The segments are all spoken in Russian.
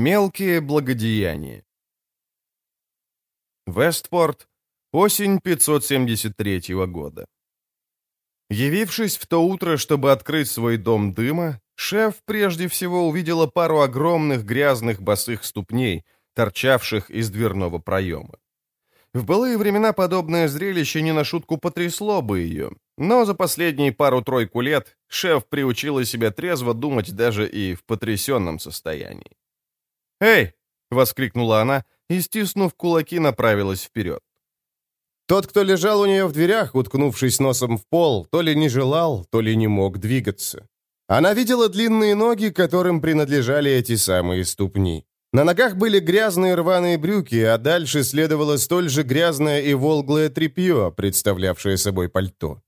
Мелкие благодеяния. Вестпорт, осень 573 года. Явившись в то утро, чтобы открыть свой дом дыма, шеф прежде всего увидела пару огромных грязных босых ступней, торчавших из дверного проема. В былые времена подобное зрелище не на шутку потрясло бы ее, но за последние пару-тройку лет шеф приучила себя трезво думать даже и в потрясенном состоянии. «Эй!» — воскликнула она и, стиснув кулаки, направилась вперед. Тот, кто лежал у нее в дверях, уткнувшись носом в пол, то ли не желал, то ли не мог двигаться. Она видела длинные ноги, которым принадлежали эти самые ступни. На ногах были грязные рваные брюки, а дальше следовало столь же грязное и волглое тряпье, представлявшее собой пальто.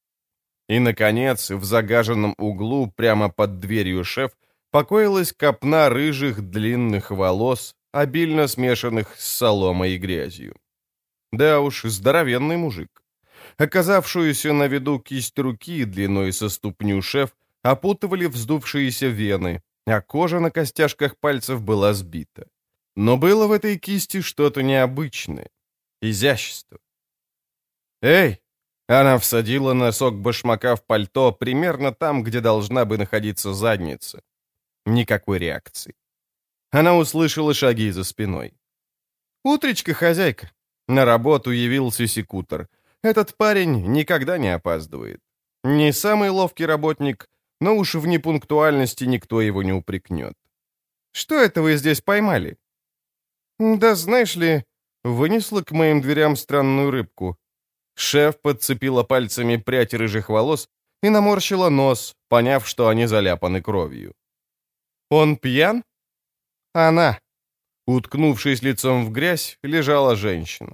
И, наконец, в загаженном углу, прямо под дверью шеф, покоилась копна рыжих длинных волос, обильно смешанных с соломой и грязью. Да уж, здоровенный мужик. Оказавшуюся на виду кисть руки длиной со ступню шеф опутывали вздувшиеся вены, а кожа на костяшках пальцев была сбита. Но было в этой кисти что-то необычное. Изящество. «Эй!» Она всадила носок башмака в пальто примерно там, где должна бы находиться задница. Никакой реакции. Она услышала шаги за спиной. «Утречка, хозяйка!» На работу явился секутор. Этот парень никогда не опаздывает. Не самый ловкий работник, но уж в непунктуальности никто его не упрекнет. «Что это вы здесь поймали?» «Да знаешь ли, вынесла к моим дверям странную рыбку». Шеф подцепила пальцами прядь рыжих волос и наморщила нос, поняв, что они заляпаны кровью. «Он пьян?» «Она», Уткнувшись лицом в грязь, лежала женщина.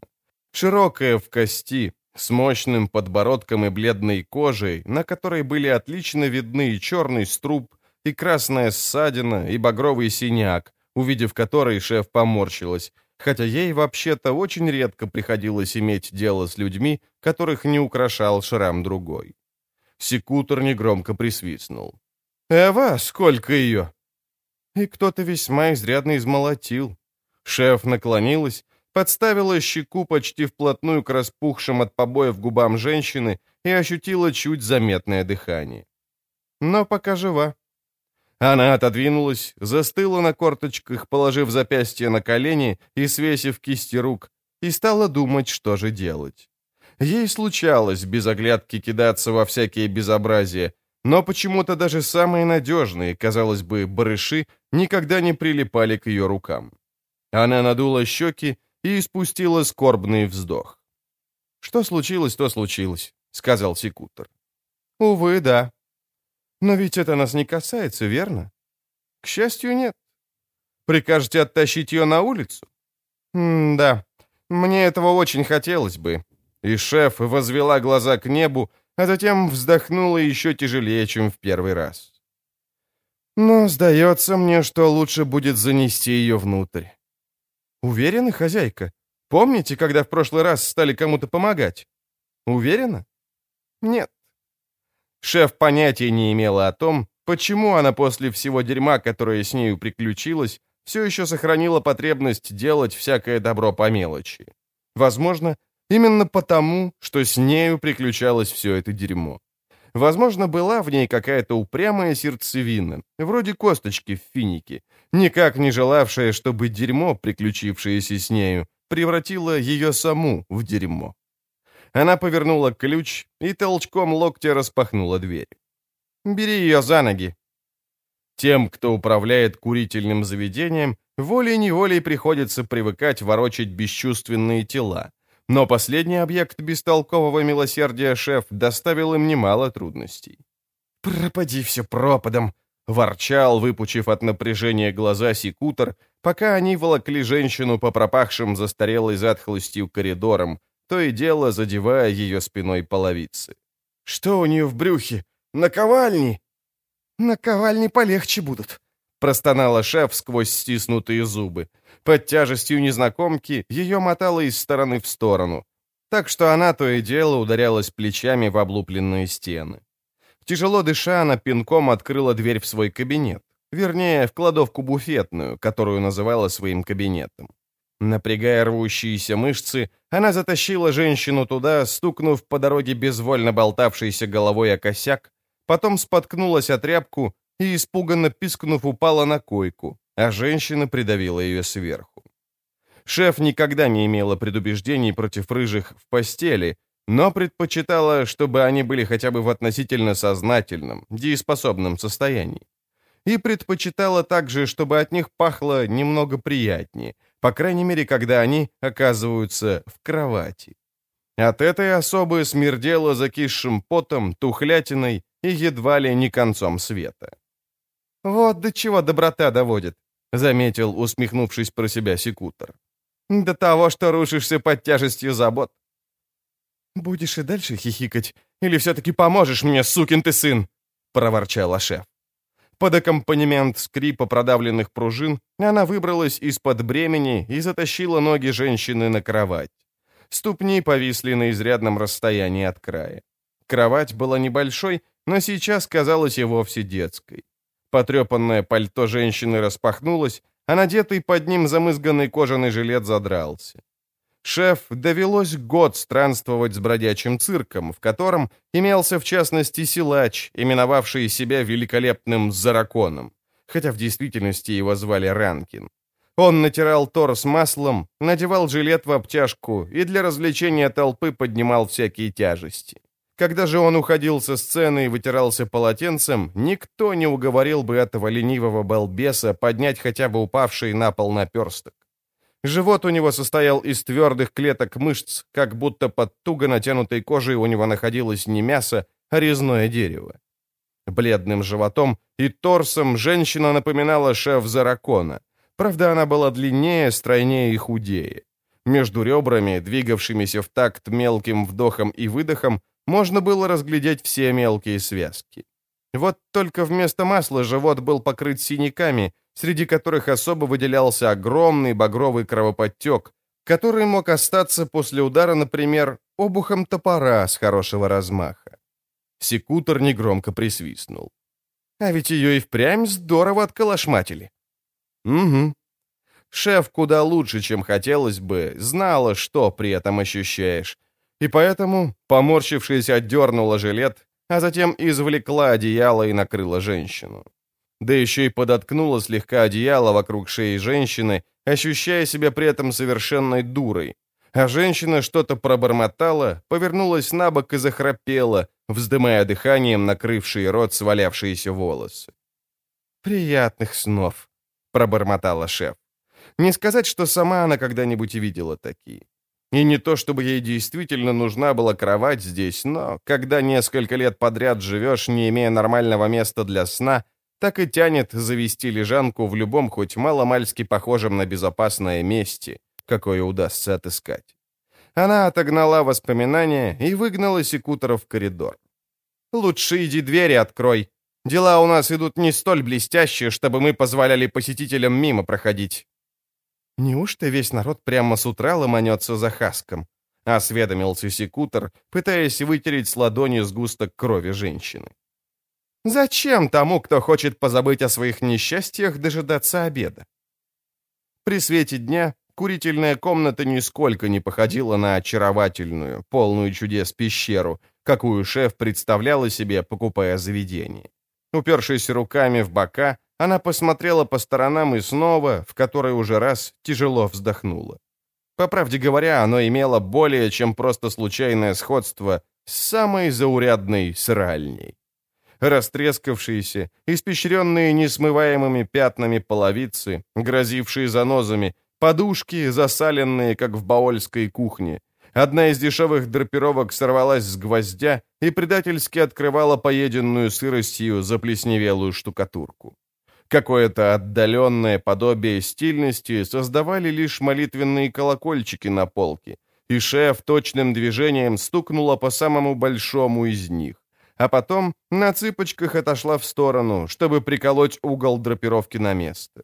Широкая в кости, с мощным подбородком и бледной кожей, на которой были отлично видны и черный струб, и красная ссадина, и багровый синяк, увидев который, шеф поморщилась, хотя ей вообще-то очень редко приходилось иметь дело с людьми, которых не украшал шрам другой. Секутор негромко присвистнул. «Эва, сколько ее?» И кто-то весьма изрядно измолотил. Шеф наклонилась, подставила щеку почти вплотную к распухшим от побоев губам женщины и ощутила чуть заметное дыхание. Но пока жива. Она отодвинулась, застыла на корточках, положив запястье на колени и свесив кисти рук, и стала думать, что же делать. Ей случалось без оглядки кидаться во всякие безобразия, но почему-то даже самые надежные, казалось бы, барыши никогда не прилипали к ее рукам. Она надула щеки и испустила скорбный вздох. «Что случилось, то случилось», — сказал секутор. «Увы, да. Но ведь это нас не касается, верно?» «К счастью, нет. Прикажете оттащить ее на улицу?» М «Да, мне этого очень хотелось бы». И шеф возвела глаза к небу, а затем вздохнула еще тяжелее, чем в первый раз. «Но сдается мне, что лучше будет занести ее внутрь. Уверена, хозяйка? Помните, когда в прошлый раз стали кому-то помогать? Уверена? Нет. Шеф понятия не имела о том, почему она после всего дерьма, которое с нею приключилось, все еще сохранила потребность делать всякое добро по мелочи. Возможно, именно потому, что с нею приключалось все это дерьмо. Возможно, была в ней какая-то упрямая сердцевина, вроде косточки в финике, никак не желавшая, чтобы дерьмо, приключившееся с нею, превратило ее саму в дерьмо. Она повернула ключ и толчком локтя распахнула дверь. «Бери ее за ноги». Тем, кто управляет курительным заведением, волей-неволей приходится привыкать ворочать бесчувственные тела, но последний объект бестолкового милосердия шеф доставил им немало трудностей. «Пропади все пропадом!» — ворчал, выпучив от напряжения глаза секутор, пока они волокли женщину по пропахшим застарелой затхлостью коридорам, то и дело задевая ее спиной половицы. «Что у нее в брюхе? Наковальни?» «Наковальни полегче будут», — простонала шеф сквозь стиснутые зубы. Под тяжестью незнакомки ее мотало из стороны в сторону, так что она то и дело ударялась плечами в облупленные стены. Тяжело дыша, она пинком открыла дверь в свой кабинет. Вернее, в кладовку буфетную, которую называла своим кабинетом. Напрягая рвущиеся мышцы, она затащила женщину туда, стукнув по дороге безвольно болтавшейся головой о косяк, потом споткнулась о тряпку и, испуганно пискнув, упала на койку, а женщина придавила ее сверху. Шеф никогда не имела предубеждений против рыжих в постели, но предпочитала, чтобы они были хотя бы в относительно сознательном, дееспособном состоянии. И предпочитала также, чтобы от них пахло немного приятнее, по крайней мере, когда они оказываются в кровати. От этой особы смердело закисшим потом, тухлятиной и едва ли не концом света. «Вот до чего доброта доводит», — заметил, усмехнувшись про себя секутор. «До того, что рушишься под тяжестью забот». «Будешь и дальше хихикать, или все-таки поможешь мне, сукин ты сын?» — проворчала шеф. Под аккомпанемент скрипа продавленных пружин она выбралась из-под бремени и затащила ноги женщины на кровать. Ступни повисли на изрядном расстоянии от края. Кровать была небольшой, но сейчас казалась и вовсе детской. Потрепанное пальто женщины распахнулось, а надетый под ним замызганный кожаный жилет задрался. Шеф довелось год странствовать с бродячим цирком, в котором имелся в частности силач, именовавший себя великолепным Зараконом, хотя в действительности его звали Ранкин. Он натирал торс маслом, надевал жилет в обтяжку и для развлечения толпы поднимал всякие тяжести. Когда же он уходил со сцены и вытирался полотенцем, никто не уговорил бы этого ленивого балбеса поднять хотя бы упавший на пол наперсток. Живот у него состоял из твердых клеток мышц, как будто под туго натянутой кожей у него находилось не мясо, а резное дерево. Бледным животом и торсом женщина напоминала шеф Заракона. Правда, она была длиннее, стройнее и худее. Между ребрами, двигавшимися в такт мелким вдохом и выдохом, можно было разглядеть все мелкие связки. Вот только вместо масла живот был покрыт синяками, среди которых особо выделялся огромный багровый кровоподтек, который мог остаться после удара, например, обухом топора с хорошего размаха. Секутор негромко присвистнул. А ведь ее и впрямь здорово отколошматили. Угу. Шеф куда лучше, чем хотелось бы, знала, что при этом ощущаешь. И поэтому, поморщившись, отдернула жилет, а затем извлекла одеяло и накрыла женщину да еще и подоткнула слегка одеяло вокруг шеи женщины, ощущая себя при этом совершенной дурой. А женщина что-то пробормотала, повернулась на бок и захрапела, вздымая дыханием накрывший рот свалявшиеся волосы. «Приятных снов», — пробормотала шеф. Не сказать, что сама она когда-нибудь видела такие. И не то, чтобы ей действительно нужна была кровать здесь, но когда несколько лет подряд живешь, не имея нормального места для сна, так и тянет завести лежанку в любом хоть маломальски похожем на безопасное месте, какое удастся отыскать. Она отогнала воспоминания и выгнала секутора в коридор. «Лучше иди двери открой. Дела у нас идут не столь блестящие, чтобы мы позволяли посетителям мимо проходить». «Неужто весь народ прямо с утра ломанется за хаском?» — осведомился секутор, пытаясь вытереть с ладони сгусток крови женщины. Зачем тому, кто хочет позабыть о своих несчастьях, дожидаться обеда? При свете дня курительная комната нисколько не походила на очаровательную, полную чудес пещеру, какую шеф представляла себе, покупая заведение. Упершись руками в бока, она посмотрела по сторонам и снова, в которой уже раз, тяжело вздохнула. По правде говоря, оно имело более чем просто случайное сходство с самой заурядной сральней растрескавшиеся, испещренные несмываемыми пятнами половицы, грозившие занозами, подушки, засаленные, как в баольской кухне. Одна из дешевых драпировок сорвалась с гвоздя и предательски открывала поеденную сыростью заплесневелую штукатурку. Какое-то отдаленное подобие стильности создавали лишь молитвенные колокольчики на полке, и шеф точным движением стукнула по самому большому из них а потом на цыпочках отошла в сторону, чтобы приколоть угол драпировки на место.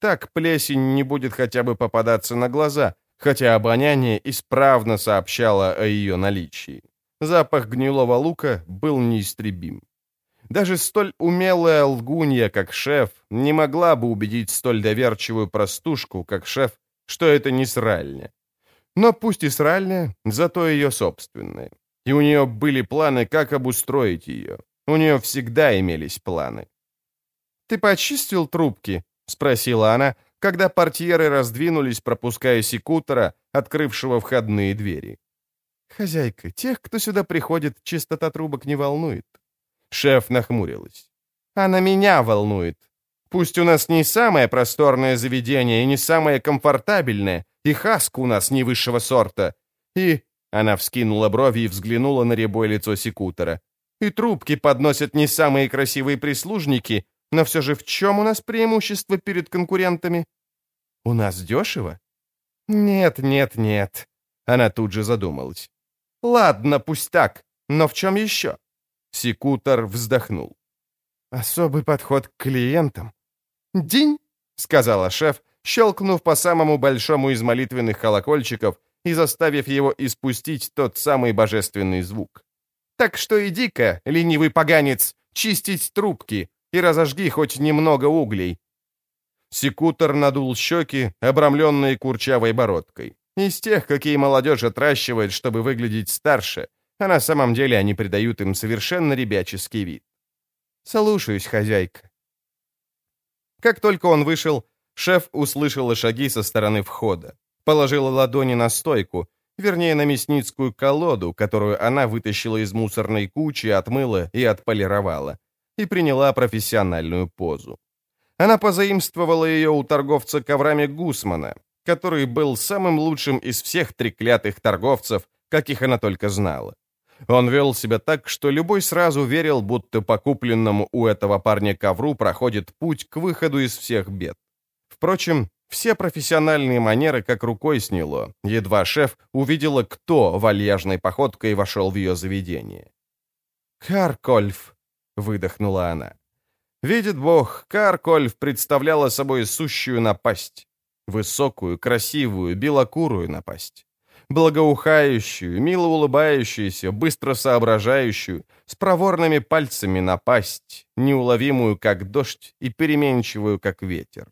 Так плесень не будет хотя бы попадаться на глаза, хотя обоняние исправно сообщало о ее наличии. Запах гнилого лука был неистребим. Даже столь умелая лгунья, как шеф, не могла бы убедить столь доверчивую простушку, как шеф, что это не сральня. Но пусть и сральня, зато ее собственная. И у нее были планы, как обустроить ее. У нее всегда имелись планы. «Ты почистил трубки?» — спросила она, когда портьеры раздвинулись, пропуская секутора, открывшего входные двери. «Хозяйка, тех, кто сюда приходит, чистота трубок не волнует». Шеф нахмурилась. «Она меня волнует. Пусть у нас не самое просторное заведение и не самое комфортабельное, и хаска у нас не высшего сорта. И...» Она вскинула брови и взглянула на рябое лицо секутора. «И трубки подносят не самые красивые прислужники, но все же в чем у нас преимущество перед конкурентами? У нас дешево? Нет, нет, нет. Она тут же задумалась. Ладно, пусть так, но в чем еще? Секутор вздохнул. Особый подход к клиентам. «День!» — сказала шеф, щелкнув по самому большому из молитвенных колокольчиков и заставив его испустить тот самый божественный звук. «Так что иди-ка, ленивый поганец, чистить трубки и разожги хоть немного углей, Секутор надул щеки, обрамленные курчавой бородкой. Из тех, какие молодежь отращивает, чтобы выглядеть старше, а на самом деле они придают им совершенно ребяческий вид. «Слушаюсь, хозяйка». Как только он вышел, шеф услышала шаги со стороны входа. Положила ладони на стойку, вернее, на мясницкую колоду, которую она вытащила из мусорной кучи, отмыла и отполировала, и приняла профессиональную позу. Она позаимствовала ее у торговца коврами Гусмана, который был самым лучшим из всех треклятых торговцев, каких она только знала. Он вел себя так, что любой сразу верил, будто по купленному у этого парня ковру проходит путь к выходу из всех бед. Впрочем, все профессиональные манеры как рукой сняло, едва шеф увидела, кто вальяжной походкой вошел в ее заведение. «Каркольф», — выдохнула она. Видит Бог, Каркольф представляла собой сущую напасть. Высокую, красивую, белокурую напасть. Благоухающую, мило улыбающуюся, быстро соображающую, с проворными пальцами напасть, неуловимую, как дождь, и переменчивую, как ветер.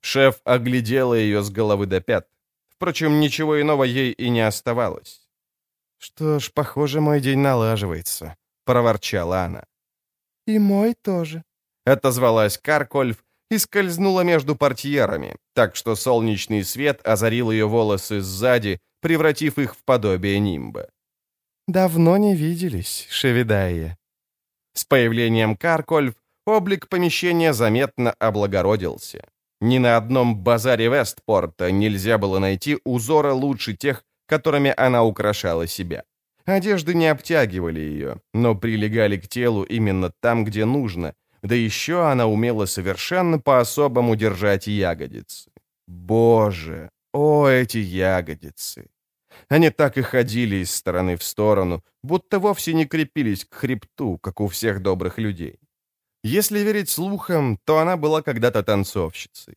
Шеф оглядела ее с головы до пят. Впрочем, ничего иного ей и не оставалось. «Что ж, похоже, мой день налаживается», — проворчала она. «И мой тоже», отозвалась Каркольф и скользнула между портьерами, так что солнечный свет озарил ее волосы сзади, превратив их в подобие нимба. «Давно не виделись, Шевидайя». С появлением Каркольф облик помещения заметно облагородился. Ни на одном базаре Вестпорта нельзя было найти узора лучше тех, которыми она украшала себя. Одежды не обтягивали ее, но прилегали к телу именно там, где нужно, да еще она умела совершенно по-особому держать ягодицы. Боже, о, эти ягодицы! Они так и ходили из стороны в сторону, будто вовсе не крепились к хребту, как у всех добрых людей. Если верить слухам, то она была когда-то танцовщицей.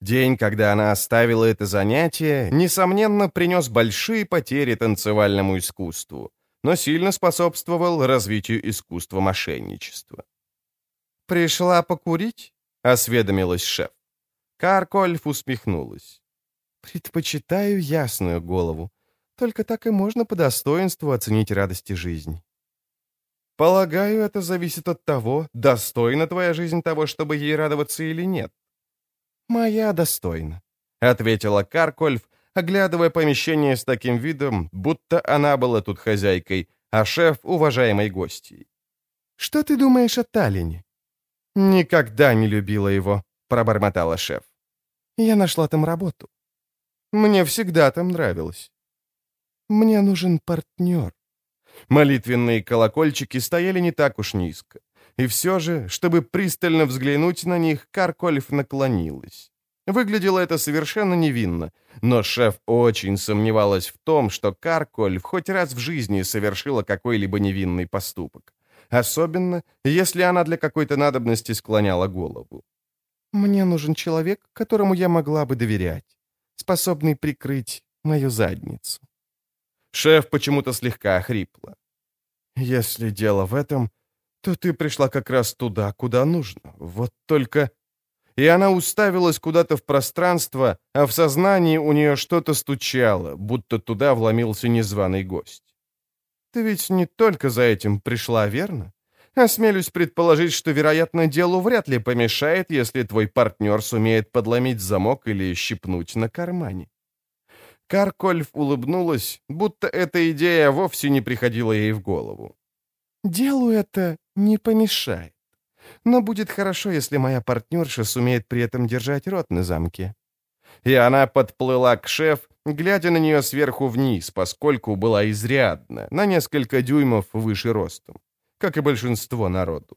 День, когда она оставила это занятие, несомненно, принес большие потери танцевальному искусству, но сильно способствовал развитию искусства мошенничества. «Пришла покурить?» — осведомилась шеф. Каркольф усмехнулась. «Предпочитаю ясную голову. Только так и можно по достоинству оценить радости жизни». «Полагаю, это зависит от того, достойна твоя жизнь того, чтобы ей радоваться или нет». «Моя достойна», — ответила Каркольф, оглядывая помещение с таким видом, будто она была тут хозяйкой, а шеф — уважаемой гостьей. «Что ты думаешь о Таллине?» «Никогда не любила его», — пробормотала шеф. «Я нашла там работу. Мне всегда там нравилось. Мне нужен партнер». Молитвенные колокольчики стояли не так уж низко. И все же, чтобы пристально взглянуть на них, Каркольф наклонилась. Выглядело это совершенно невинно, но шеф очень сомневалась в том, что Каркольф хоть раз в жизни совершила какой-либо невинный поступок особенно если она для какой-то надобности склоняла голову. «Мне нужен человек, которому я могла бы доверять, способный прикрыть мою задницу». Шеф почему-то слегка охрипла. «Если дело в этом, то ты пришла как раз туда, куда нужно. Вот только...» И она уставилась куда-то в пространство, а в сознании у нее что-то стучало, будто туда вломился незваный гость. «Ты ведь не только за этим пришла, верно? Осмелюсь предположить, что, вероятно, делу вряд ли помешает, если твой партнер сумеет подломить замок или щипнуть на кармане». Каркольф улыбнулась, будто эта идея вовсе не приходила ей в голову. «Делу это не помешает. Но будет хорошо, если моя партнерша сумеет при этом держать рот на замке». И она подплыла к шеф, глядя на нее сверху вниз, поскольку была изрядна, на несколько дюймов выше ростом, как и большинство народу.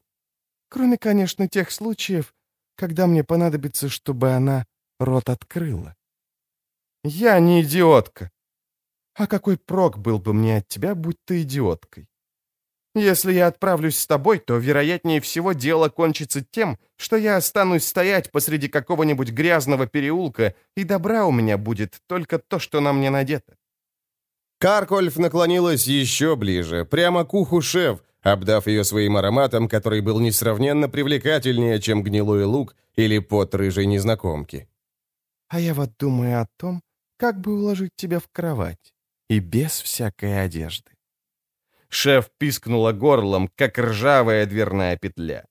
Кроме, конечно, тех случаев, когда мне понадобится, чтобы она рот открыла. Я не идиотка. А какой прок был бы мне от тебя, будь ты идиоткой? Если я отправлюсь с тобой, то, вероятнее всего, дело кончится тем, что я останусь стоять посреди какого-нибудь грязного переулка, и добра у меня будет только то, что на мне надето». Каркольф наклонилась еще ближе, прямо к уху шеф, обдав ее своим ароматом, который был несравненно привлекательнее, чем гнилой лук или пот рыжей незнакомки. «А я вот думаю о том, как бы уложить тебя в кровать, и без всякой одежды. Шеф пискнула горлом, как ржавая дверная петля.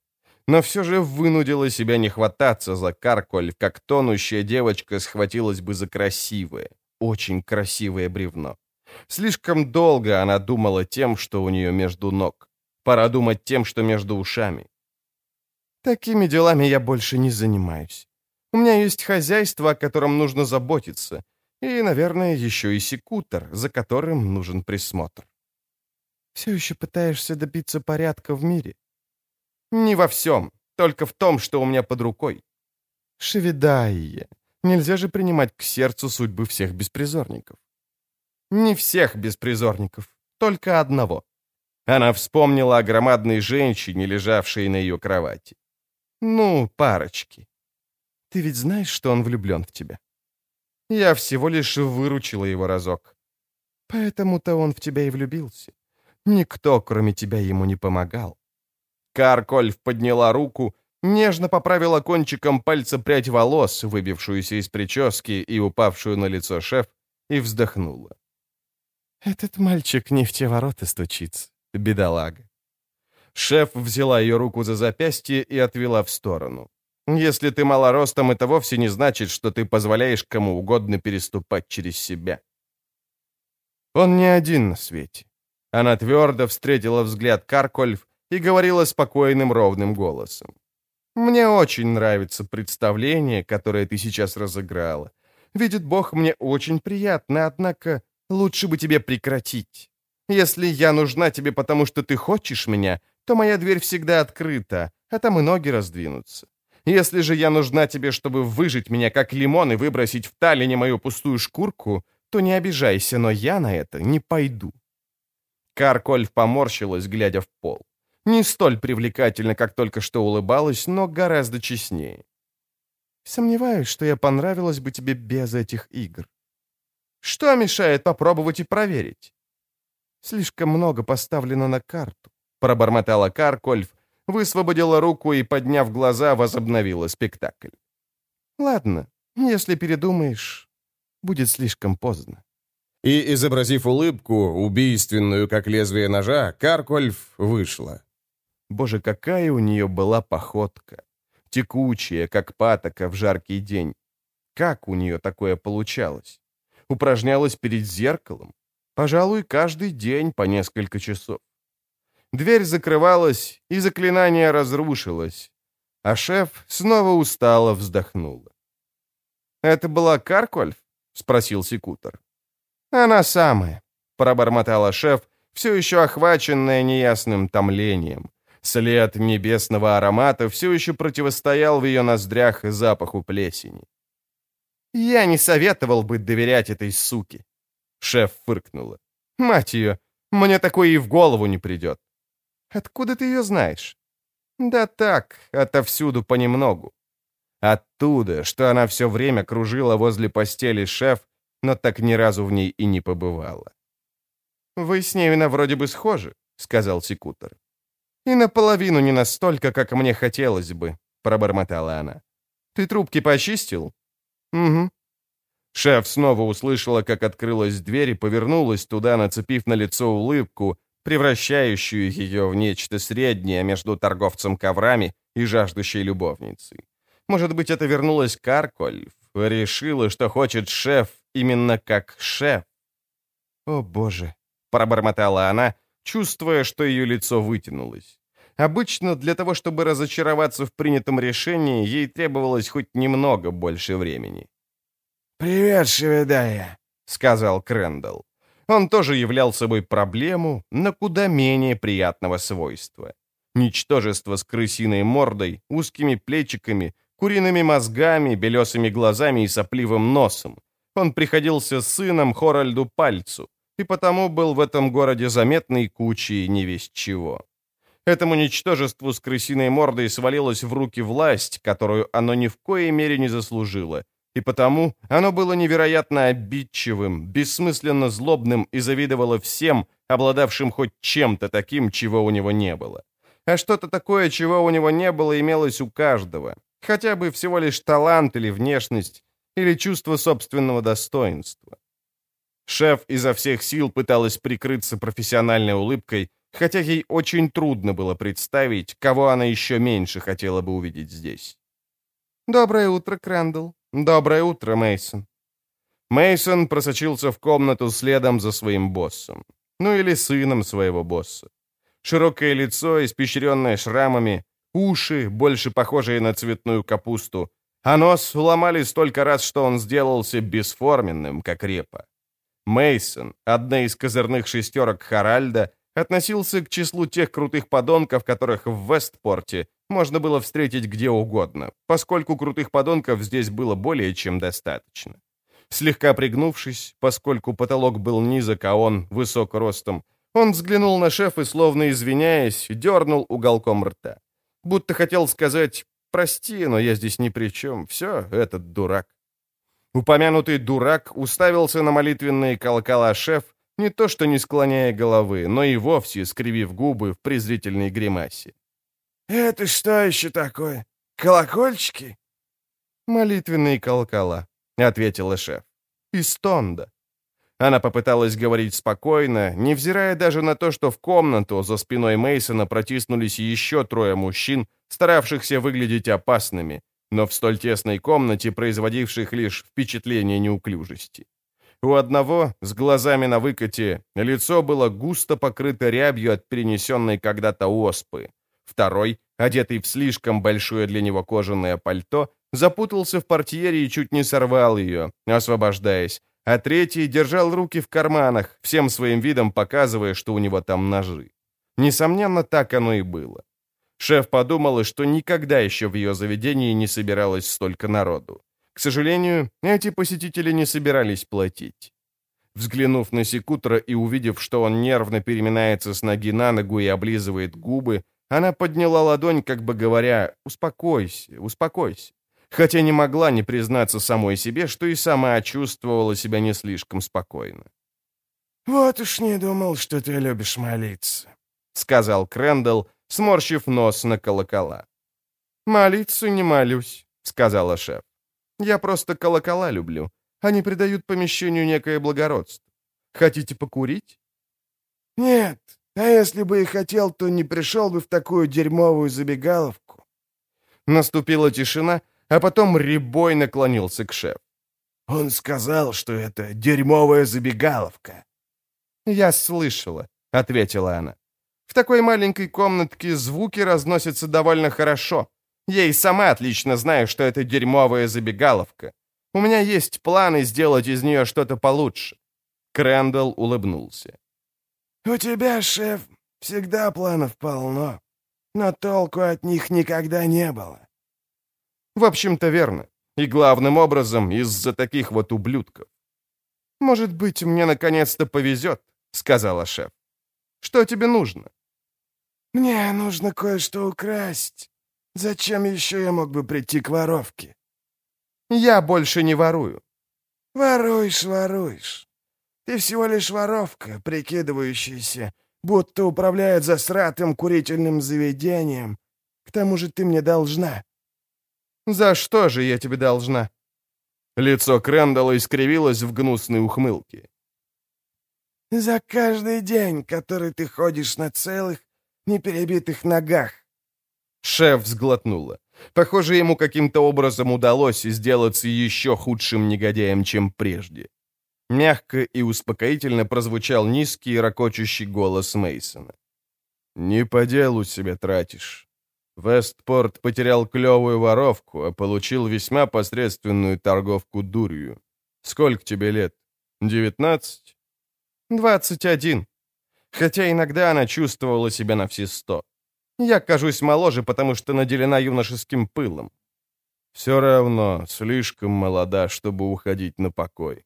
Но все же вынудила себя не хвататься за карколь, как тонущая девочка схватилась бы за красивое, очень красивое бревно. Слишком долго она думала тем, что у нее между ног. Пора думать тем, что между ушами. Такими делами я больше не занимаюсь. У меня есть хозяйство, о котором нужно заботиться, и, наверное, еще и секутор, за которым нужен присмотр. Все еще пытаешься добиться порядка в мире? Не во всем, только в том, что у меня под рукой. Шевидайя, нельзя же принимать к сердцу судьбы всех беспризорников. Не всех беспризорников, только одного. Она вспомнила о громадной женщине, лежавшей на ее кровати. Ну, парочки. Ты ведь знаешь, что он влюблен в тебя? Я всего лишь выручила его разок. Поэтому-то он в тебя и влюбился. Никто, кроме тебя, ему не помогал. Каркольф подняла руку, нежно поправила кончиком пальца прядь волос, выбившуюся из прически и упавшую на лицо шеф, и вздохнула. «Этот мальчик не в те ворота стучится, бедолага». Шеф взяла ее руку за запястье и отвела в сторону. Если ты малоростом, это вовсе не значит, что ты позволяешь кому угодно переступать через себя. Он не один на свете. Она твердо встретила взгляд Каркольф и говорила спокойным ровным голосом. «Мне очень нравится представление, которое ты сейчас разыграла. Видит Бог, мне очень приятно, однако лучше бы тебе прекратить. Если я нужна тебе потому, что ты хочешь меня, то моя дверь всегда открыта, а там и ноги раздвинутся. Если же я нужна тебе, чтобы выжить меня как лимон и выбросить в Таллине мою пустую шкурку, то не обижайся, но я на это не пойду». Каркольф поморщилась, глядя в пол. Не столь привлекательно, как только что улыбалась, но гораздо честнее. «Сомневаюсь, что я понравилась бы тебе без этих игр. Что мешает попробовать и проверить?» «Слишком много поставлено на карту», — пробормотала Каркольф, высвободила руку и, подняв глаза, возобновила спектакль. «Ладно, если передумаешь, будет слишком поздно». И, изобразив улыбку, убийственную, как лезвие ножа, Каркольф вышла. Боже, какая у нее была походка! Текучая, как патока в жаркий день. Как у нее такое получалось? Упражнялась перед зеркалом? Пожалуй, каждый день по несколько часов. Дверь закрывалась, и заклинание разрушилось. А шеф снова устало вздохнула. «Это была Каркольф?» — спросил секутор. «Она самая», — пробормотала шеф, все еще охваченная неясным томлением. След небесного аромата все еще противостоял в ее ноздрях запаху плесени. «Я не советовал бы доверять этой суке», — шеф фыркнула. «Мать ее, мне такое и в голову не придет. Откуда ты ее знаешь? Да так, отовсюду понемногу. Оттуда, что она все время кружила возле постели шеф, но так ни разу в ней и не побывала. «Вы с Невина вроде бы схожи», — сказал секутор. «И наполовину не настолько, как мне хотелось бы», — пробормотала она. «Ты трубки почистил?» «Угу». Шеф снова услышала, как открылась дверь и повернулась туда, нацепив на лицо улыбку, превращающую ее в нечто среднее между торговцем коврами и жаждущей любовницей. Может быть, это вернулась Каркольф, решила, что хочет шеф именно как шеф. «О, боже!» — пробормотала она, чувствуя, что ее лицо вытянулось. Обычно для того, чтобы разочароваться в принятом решении, ей требовалось хоть немного больше времени. «Привет, Шеведая», — сказал Крэндалл. Он тоже являл собой проблему, но куда менее приятного свойства. Ничтожество с крысиной мордой, узкими плечиками, куриными мозгами, белесыми глазами и сопливым носом. Он приходился сыном Хоральду Пальцу, и потому был в этом городе заметной кучей не весь чего. Этому ничтожеству с крысиной мордой свалилась в руки власть, которую оно ни в коей мере не заслужило, и потому оно было невероятно обидчивым, бессмысленно злобным и завидовало всем, обладавшим хоть чем-то таким, чего у него не было. А что-то такое, чего у него не было, имелось у каждого. Хотя бы всего лишь талант или внешность, или чувство собственного достоинства. Шеф изо всех сил пыталась прикрыться профессиональной улыбкой, хотя ей очень трудно было представить, кого она еще меньше хотела бы увидеть здесь. «Доброе утро, Крэндалл», «Доброе утро, Мейсон. Мейсон просочился в комнату следом за своим боссом. Ну или сыном своего босса. Широкое лицо, испещренное шрамами, уши, больше похожие на цветную капусту, а нос ломали столько раз, что он сделался бесформенным, как репа. Мейсон, одна из козырных шестерок Харальда, относился к числу тех крутых подонков, которых в Вестпорте можно было встретить где угодно, поскольку крутых подонков здесь было более чем достаточно. Слегка пригнувшись, поскольку потолок был низок, а он высок ростом, он взглянул на шефа и, словно извиняясь, дернул уголком рта. Будто хотел сказать «Прости, но я здесь ни при чем. Все, этот дурак». Упомянутый дурак уставился на молитвенные колокола шеф, не то что не склоняя головы, но и вовсе скривив губы в презрительной гримасе. «Это что еще такое? Колокольчики?» «Молитвенные колокола», — ответила шеф. «Из Тонда». Она попыталась говорить спокойно, невзирая даже на то, что в комнату за спиной Мейсона протиснулись еще трое мужчин, старавшихся выглядеть опасными, но в столь тесной комнате производивших лишь впечатление неуклюжести. У одного, с глазами на выкате, лицо было густо покрыто рябью от перенесенной когда-то оспы. Второй, одетый в слишком большое для него кожаное пальто, запутался в портьере и чуть не сорвал ее, освобождаясь, а третий держал руки в карманах, всем своим видом показывая, что у него там ножи. Несомненно, так оно и было. Шеф подумала, что никогда еще в ее заведении не собиралось столько народу. К сожалению, эти посетители не собирались платить. Взглянув на секутора и увидев, что он нервно переминается с ноги на ногу и облизывает губы, она подняла ладонь, как бы говоря «Успокойся, успокойся», хотя не могла не признаться самой себе, что и сама чувствовала себя не слишком спокойно. «Вот уж не думал, что ты любишь молиться», — сказал Крэндалл, сморщив нос на колокола. «Молиться не молюсь», — сказала шеф. Я просто колокола люблю. Они придают помещению некое благородство. Хотите покурить?» «Нет, а если бы и хотел, то не пришел бы в такую дерьмовую забегаловку». Наступила тишина, а потом Рябой наклонился к шефу. «Он сказал, что это дерьмовая забегаловка». «Я слышала», — ответила она. «В такой маленькой комнатке звуки разносятся довольно хорошо. Я и сама отлично знаю, что это дерьмовая забегаловка. У меня есть планы сделать из нее что-то получше». Крэндалл улыбнулся. «У тебя, шеф, всегда планов полно, но толку от них никогда не было». «В общем-то, верно. И главным образом из-за таких вот ублюдков». «Может быть, мне наконец-то повезет», — сказала шеф. «Что тебе нужно?» «Мне нужно кое-что украсть». Зачем еще я мог бы прийти к воровке? Я больше не ворую. Воруешь, воруешь. Ты всего лишь воровка, прикидывающаяся будто управляет засратым курительным заведением. К тому же ты мне должна». «За что же я тебе должна?» Лицо Крэндалла искривилось в гнусной ухмылке. «За каждый день, который ты ходишь на целых, неперебитых ногах». Шеф сглотнула. Похоже, ему каким-то образом удалось сделаться еще худшим негодяем, чем прежде. Мягко и успокоительно прозвучал низкий ракочущий голос Мейсона. «Не по делу себя тратишь. Вестпорт потерял клевую воровку, а получил весьма посредственную торговку дурью. Сколько тебе лет? Девятнадцать?» «Двадцать один. Хотя иногда она чувствовала себя на все сто. Я кажусь моложе, потому что наделена юношеским пылом. Все равно слишком молода, чтобы уходить на покой.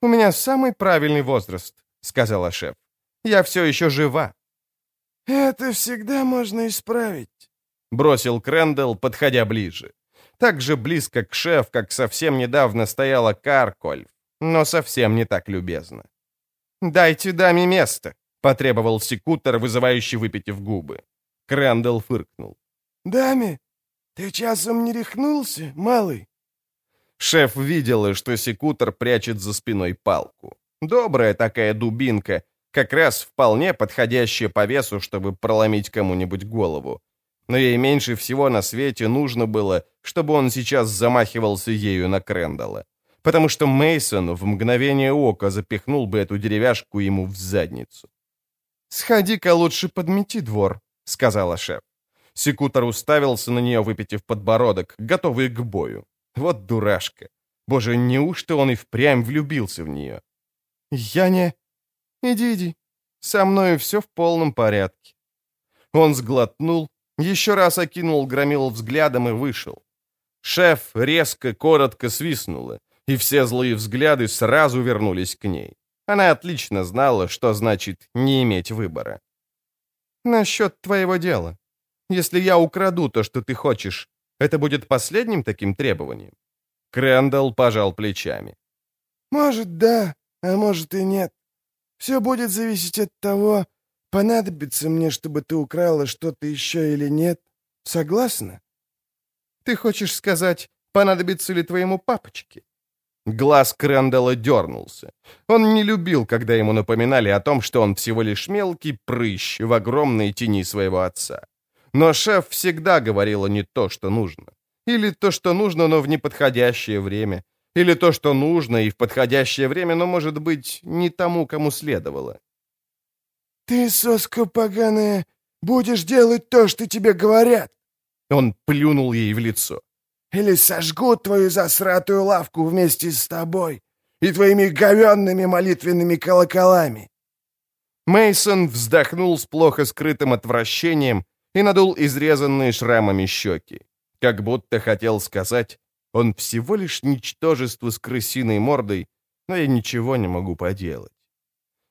«У меня самый правильный возраст», — сказала шеф. «Я все еще жива». «Это всегда можно исправить», — бросил Крэндалл, подходя ближе. Так же близко к шеф, как совсем недавно стояла Каркольф, но совсем не так любезно. «Дайте даме место», — потребовал секутор, вызывающий выпитив губы. Крэндалл фыркнул. «Даме, ты часом не рехнулся, малый?» Шеф видела, что секутор прячет за спиной палку. Добрая такая дубинка, как раз вполне подходящая по весу, чтобы проломить кому-нибудь голову. Но ей меньше всего на свете нужно было, чтобы он сейчас замахивался ею на Крэндалла. Потому что Мейсон в мгновение ока запихнул бы эту деревяшку ему в задницу. «Сходи-ка лучше подмети двор», — сказала шеф. Секутор уставился на нее, выпитив подбородок, готовый к бою. Вот дурашка. Боже, неужто он и впрямь влюбился в нее? Я не... Иди, иди. Со мною все в полном порядке. Он сглотнул, еще раз окинул громил взглядом и вышел. Шеф резко, коротко свистнула, и все злые взгляды сразу вернулись к ней. Она отлично знала, что значит не иметь выбора. «Насчет твоего дела. Если я украду то, что ты хочешь, это будет последним таким требованием?» Крэндалл пожал плечами. «Может, да, а может и нет. Все будет зависеть от того, понадобится мне, чтобы ты украла что-то еще или нет. Согласна?» «Ты хочешь сказать, понадобится ли твоему папочке?» Глаз Крэндалла дернулся. Он не любил, когда ему напоминали о том, что он всего лишь мелкий прыщ в огромной тени своего отца. Но шеф всегда говорила не то, что нужно. Или то, что нужно, но в неподходящее время. Или то, что нужно и в подходящее время, но, может быть, не тому, кому следовало. «Ты, соска поганая, будешь делать то, что тебе говорят!» Он плюнул ей в лицо. «Или сожгут твою засратую лавку вместе с тобой и твоими говенными молитвенными колоколами!» Мейсон вздохнул с плохо скрытым отвращением и надул изрезанные шрамами щеки. Как будто хотел сказать, он всего лишь ничтожество с крысиной мордой, но я ничего не могу поделать.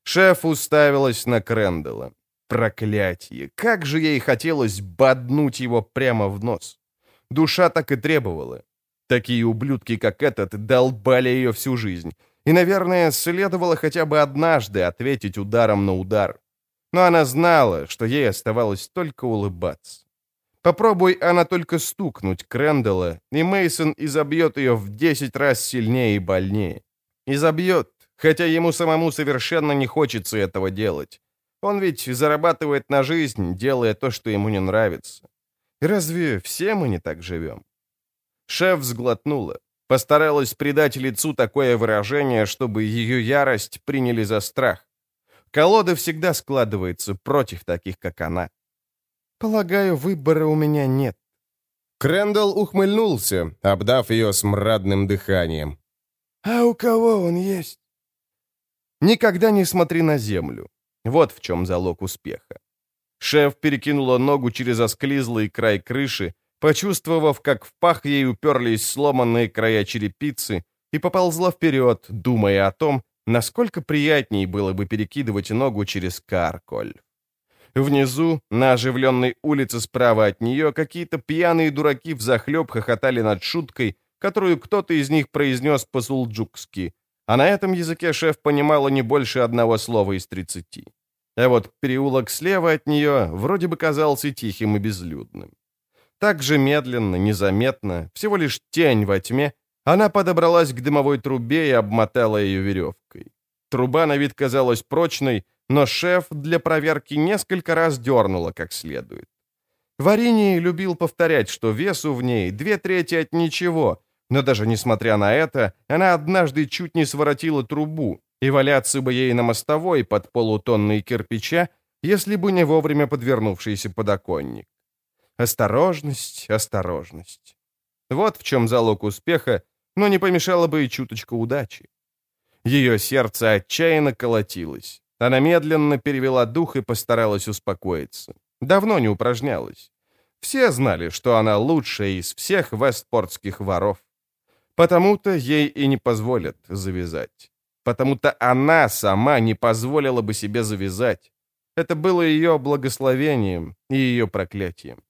Шеф уставилась на Крэндалла. Проклятие! Как же ей хотелось боднуть его прямо в нос. Душа так и требовала. Такие ублюдки, как этот, долбали ее всю жизнь. И, наверное, следовало хотя бы однажды ответить ударом на удар но она знала, что ей оставалось только улыбаться. Попробуй она только стукнуть Крэндалла, и Мейсон изобьет ее в десять раз сильнее и больнее. Изобьет, хотя ему самому совершенно не хочется этого делать. Он ведь зарабатывает на жизнь, делая то, что ему не нравится. Разве все мы не так живем? Шеф сглотнула, постаралась придать лицу такое выражение, чтобы ее ярость приняли за страх. Колода всегда складывается против таких, как она. Полагаю, выбора у меня нет. Крэндалл ухмыльнулся, обдав ее смрадным дыханием. «А у кого он есть?» «Никогда не смотри на землю. Вот в чем залог успеха». Шеф перекинула ногу через осклизлый край крыши, почувствовав, как в пах ей уперлись сломанные края черепицы, и поползла вперед, думая о том, насколько приятней было бы перекидывать ногу через Карколь. Внизу, на оживленной улице справа от нее, какие-то пьяные дураки взахлеб хохотали над шуткой, которую кто-то из них произнес по-сулджукски, а на этом языке шеф понимала не больше одного слова из тридцати. А вот переулок слева от нее вроде бы казался тихим и безлюдным. Так же медленно, незаметно, всего лишь тень во тьме, она подобралась к дымовой трубе и обмотала ее веревкой. Труба на вид казалась прочной, но шеф для проверки несколько раз дернула как следует. Варенье любил повторять, что весу в ней две трети от ничего, но даже несмотря на это, она однажды чуть не своротила трубу, и валяться бы ей на мостовой под полутонной кирпича, если бы не вовремя подвернувшийся подоконник. Осторожность, осторожность. Вот в чем залог успеха, но не помешало бы и чуточку удачи. Ее сердце отчаянно колотилось. Она медленно перевела дух и постаралась успокоиться. Давно не упражнялась. Все знали, что она лучшая из всех вестпортских воров. Потому-то ей и не позволят завязать. Потому-то она сама не позволила бы себе завязать. Это было ее благословением и ее проклятием.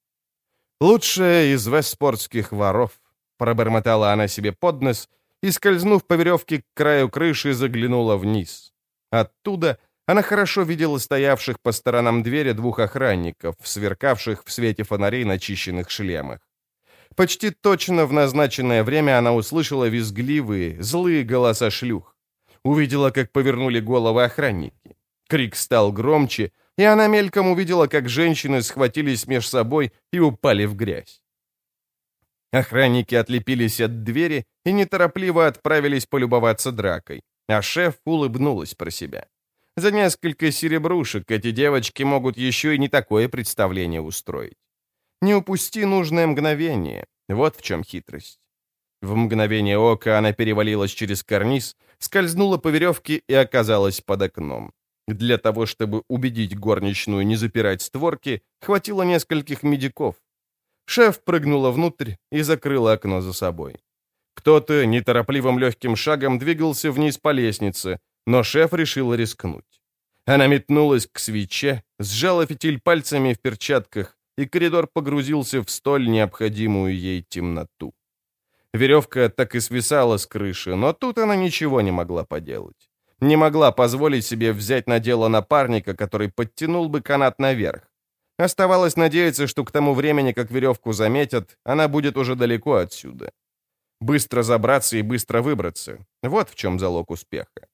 «Лучшая из вестпортских воров», — пробормотала она себе под нос и, скользнув по веревке к краю крыши, заглянула вниз. Оттуда она хорошо видела стоявших по сторонам двери двух охранников, сверкавших в свете фонарей на чищенных шлемах. Почти точно в назначенное время она услышала визгливые, злые голоса шлюх. Увидела, как повернули головы охранники. Крик стал громче, и она мельком увидела, как женщины схватились меж собой и упали в грязь. Охранники отлепились от двери и неторопливо отправились полюбоваться дракой, а шеф улыбнулась про себя. За несколько серебрушек эти девочки могут еще и не такое представление устроить. Не упусти нужное мгновение. Вот в чем хитрость. В мгновение ока она перевалилась через карниз, скользнула по веревке и оказалась под окном. Для того, чтобы убедить горничную не запирать створки, хватило нескольких медиков. Шеф прыгнула внутрь и закрыла окно за собой. Кто-то неторопливым легким шагом двигался вниз по лестнице, но шеф решил рискнуть. Она метнулась к свече, сжала фитиль пальцами в перчатках, и коридор погрузился в столь необходимую ей темноту. Веревка так и свисала с крыши, но тут она ничего не могла поделать. Не могла позволить себе взять на дело напарника, который подтянул бы канат наверх. Оставалось надеяться, что к тому времени, как веревку заметят, она будет уже далеко отсюда. Быстро забраться и быстро выбраться. Вот в чем залог успеха.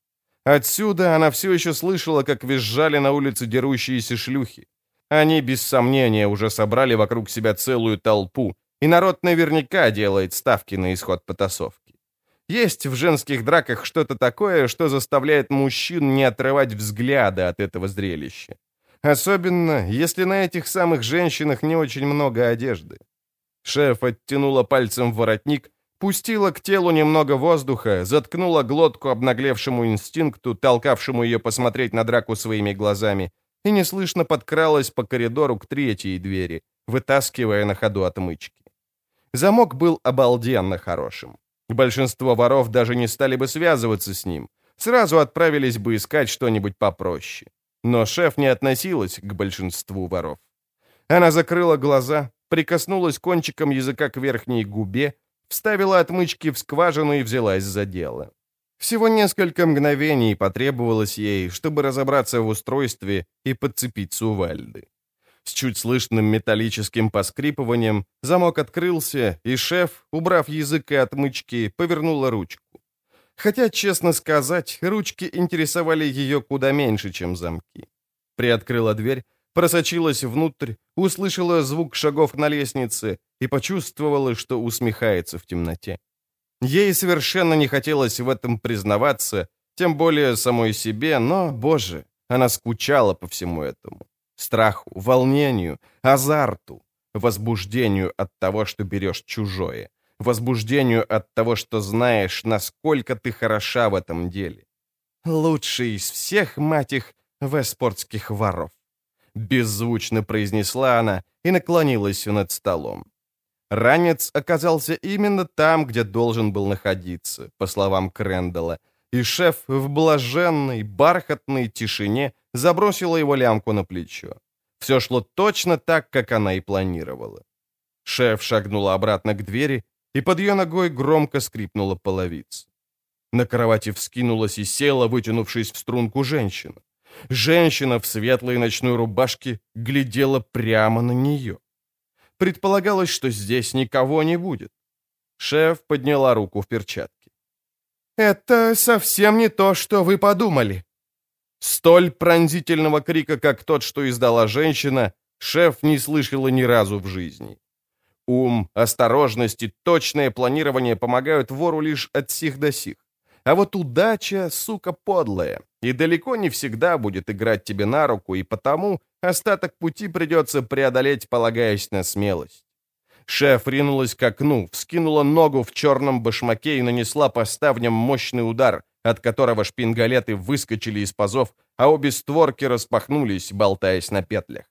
Отсюда она все еще слышала, как визжали на улице дерущиеся шлюхи. Они, без сомнения, уже собрали вокруг себя целую толпу, и народ наверняка делает ставки на исход потасовки. Есть в женских драках что-то такое, что заставляет мужчин не отрывать взгляда от этого зрелища. Особенно, если на этих самых женщинах не очень много одежды. Шеф оттянула пальцем воротник, пустила к телу немного воздуха, заткнула глотку обнаглевшему инстинкту, толкавшему ее посмотреть на драку своими глазами, и неслышно подкралась по коридору к третьей двери, вытаскивая на ходу отмычки. Замок был обалденно хорошим. Большинство воров даже не стали бы связываться с ним, сразу отправились бы искать что-нибудь попроще. Но шеф не относилась к большинству воров. Она закрыла глаза, прикоснулась кончиком языка к верхней губе, вставила отмычки в скважину и взялась за дело. Всего несколько мгновений потребовалось ей, чтобы разобраться в устройстве и подцепить сувальды. С чуть слышным металлическим поскрипыванием замок открылся, и шеф, убрав язык и отмычки, повернула ручку. Хотя, честно сказать, ручки интересовали ее куда меньше, чем замки. Приоткрыла дверь, просочилась внутрь, услышала звук шагов на лестнице и почувствовала, что усмехается в темноте. Ей совершенно не хотелось в этом признаваться, тем более самой себе, но, боже, она скучала по всему этому. Страху, волнению, азарту, возбуждению от того, что берешь чужое, возбуждению от того, что знаешь, насколько ты хороша в этом деле. Лучший из всех, мать их, веспортских воров. Беззвучно произнесла она и наклонилась над столом. Ранец оказался именно там, где должен был находиться, по словам Крэндалла, и шеф в блаженной, бархатной тишине забросила его лямку на плечо. Все шло точно так, как она и планировала. Шеф шагнула обратно к двери, и под ее ногой громко скрипнула половица. На кровати вскинулась и села, вытянувшись в струнку женщина. Женщина в светлой ночной рубашке глядела прямо на нее. Предполагалось, что здесь никого не будет. Шеф подняла руку в перчатке. «Это совсем не то, что вы подумали». Столь пронзительного крика, как тот, что издала женщина, шеф не слышала ни разу в жизни. Ум, осторожность и точное планирование помогают вору лишь от сих до сих. А вот удача, сука, подлая, и далеко не всегда будет играть тебе на руку, и потому остаток пути придется преодолеть, полагаясь на смелость. Шеф ринулась к окну, вскинула ногу в черном башмаке и нанесла по ставням мощный удар, от которого шпингалеты выскочили из пазов, а обе створки распахнулись, болтаясь на петлях.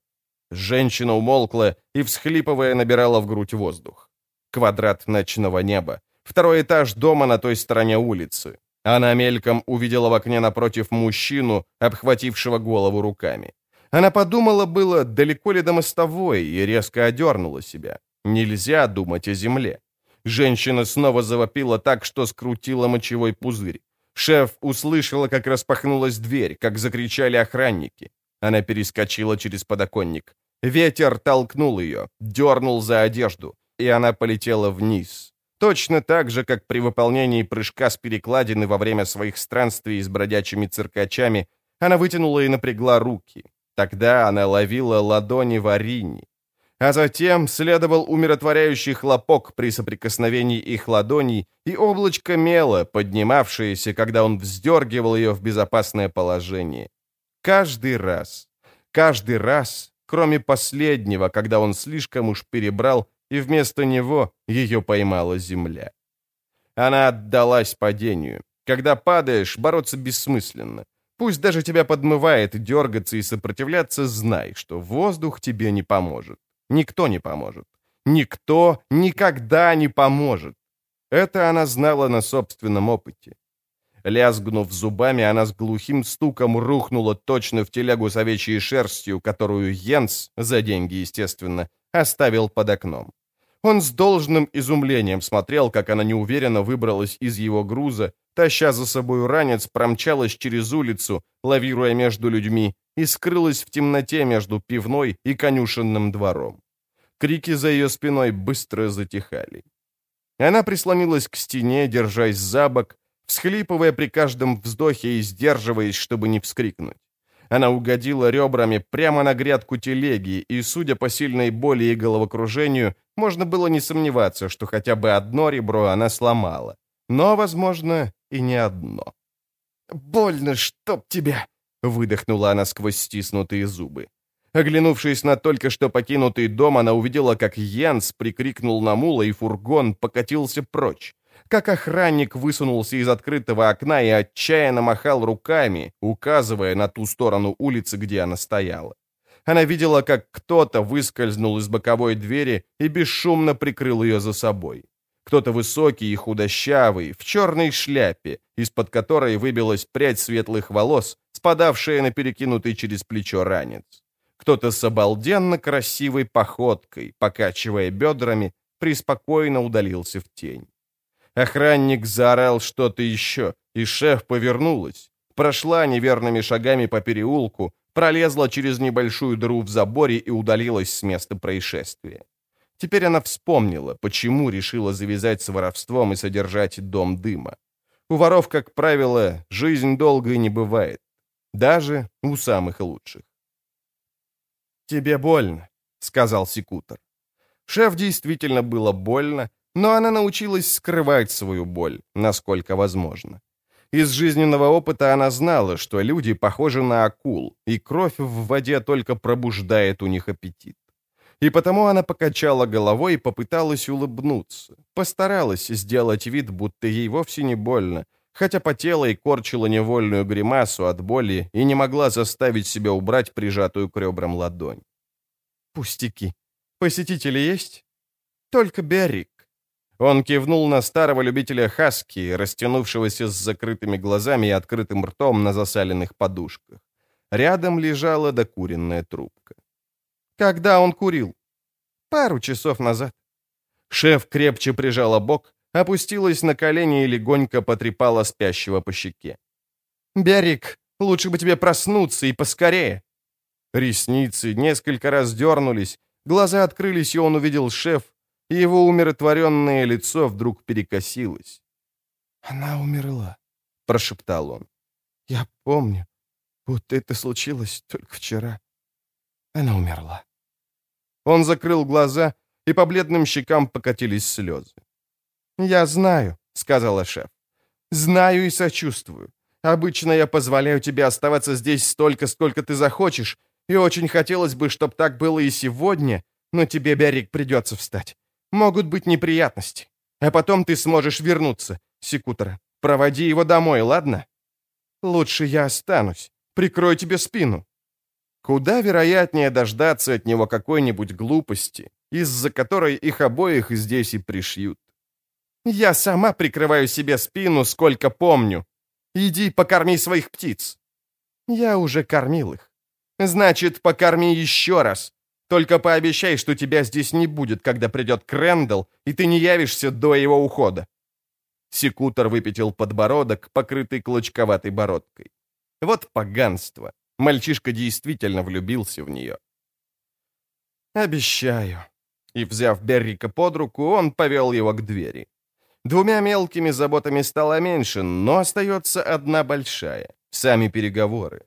Женщина умолкла и, всхлипывая, набирала в грудь воздух. Квадрат ночного неба. Второй этаж дома на той стороне улицы. Она мельком увидела в окне напротив мужчину, обхватившего голову руками. Она подумала было, далеко ли до мостовой, и резко одернула себя. Нельзя думать о земле. Женщина снова завопила так, что скрутила мочевой пузырь. Шеф услышала, как распахнулась дверь, как закричали охранники. Она перескочила через подоконник. Ветер толкнул ее, дернул за одежду, и она полетела вниз. Точно так же, как при выполнении прыжка с перекладины во время своих странствий с бродячими циркачами, она вытянула и напрягла руки. Тогда она ловила ладони Варини. А затем следовал умиротворяющий хлопок при соприкосновении их ладоней и облачко мела, поднимавшееся, когда он вздергивал ее в безопасное положение. Каждый раз, каждый раз, кроме последнего, когда он слишком уж перебрал, и вместо него ее поймала земля. Она отдалась падению. Когда падаешь, бороться бессмысленно. Пусть даже тебя подмывает дергаться и сопротивляться, знай, что воздух тебе не поможет. Никто не поможет. Никто никогда не поможет. Это она знала на собственном опыте. Лязгнув зубами, она с глухим стуком рухнула точно в телегу с овечьей шерстью, которую Йенс, за деньги, естественно, оставил под окном. Он с должным изумлением смотрел, как она неуверенно выбралась из его груза, таща за собой ранец, промчалась через улицу, лавируя между людьми, и скрылась в темноте между пивной и конюшенным двором. Крики за ее спиной быстро затихали. Она прислонилась к стене, держась за бок, всхлипывая при каждом вздохе и сдерживаясь, чтобы не вскрикнуть. Она угодила ребрами прямо на грядку телеги, и, судя по сильной боли и головокружению, можно было не сомневаться, что хотя бы одно ребро она сломала. Но, возможно, и не одно. «Больно, чтоб тебя!» — выдохнула она сквозь стиснутые зубы. Оглянувшись на только что покинутый дом, она увидела, как Йенс прикрикнул на мула, и фургон покатился прочь как охранник высунулся из открытого окна и отчаянно махал руками, указывая на ту сторону улицы, где она стояла. Она видела, как кто-то выскользнул из боковой двери и бесшумно прикрыл ее за собой. Кто-то высокий и худощавый, в черной шляпе, из-под которой выбилась прядь светлых волос, спадавшая на перекинутый через плечо ранец. Кто-то с обалденно красивой походкой, покачивая бедрами, преспокойно удалился в тень. Охранник заорал что-то еще, и шеф повернулась. Прошла неверными шагами по переулку, пролезла через небольшую дыру в заборе и удалилась с места происшествия. Теперь она вспомнила, почему решила завязать с воровством и содержать дом дыма. У воров, как правило, жизнь долгой не бывает. Даже у самых лучших. «Тебе больно», — сказал секутор. Шеф действительно было больно, но она научилась скрывать свою боль, насколько возможно. Из жизненного опыта она знала, что люди похожи на акул, и кровь в воде только пробуждает у них аппетит. И потому она покачала головой и попыталась улыбнуться. Постаралась сделать вид, будто ей вовсе не больно, хотя потела и корчила невольную гримасу от боли и не могла заставить себя убрать прижатую к ребрам ладонь. «Пустяки. Посетители есть?» «Только Берик. Он кивнул на старого любителя хаски, растянувшегося с закрытыми глазами и открытым ртом на засаленных подушках. Рядом лежала докуренная трубка. Когда он курил? Пару часов назад. Шеф крепче прижала бок, опустилась на колени и легонько потрепала спящего по щеке. «Берик, Лучше бы тебе проснуться и поскорее». Ресницы несколько раз дернулись, глаза открылись, и он увидел шеф, и его умиротворенное лицо вдруг перекосилось. «Она умерла», — прошептал он. «Я помню, будто это случилось только вчера. Она умерла». Он закрыл глаза, и по бледным щекам покатились слезы. «Я знаю», — сказала шеф. «Знаю и сочувствую. Обычно я позволяю тебе оставаться здесь столько, сколько ты захочешь, и очень хотелось бы, чтобы так было и сегодня, но тебе, Берик, придется встать. Могут быть неприятности. А потом ты сможешь вернуться, Секутора. Проводи его домой, ладно? Лучше я останусь. Прикрою тебе спину. Куда вероятнее дождаться от него какой-нибудь глупости, из-за которой их обоих здесь и пришьют. Я сама прикрываю себе спину, сколько помню. Иди покорми своих птиц. Я уже кормил их. Значит, покорми еще раз. Только пообещай, что тебя здесь не будет, когда придет Крэндалл, и ты не явишься до его ухода. Секутор выпятил подбородок, покрытый клочковатой бородкой. Вот поганство. Мальчишка действительно влюбился в нее. «Обещаю». И, взяв Беррика под руку, он повел его к двери. Двумя мелкими заботами стало меньше, но остается одна большая — сами переговоры.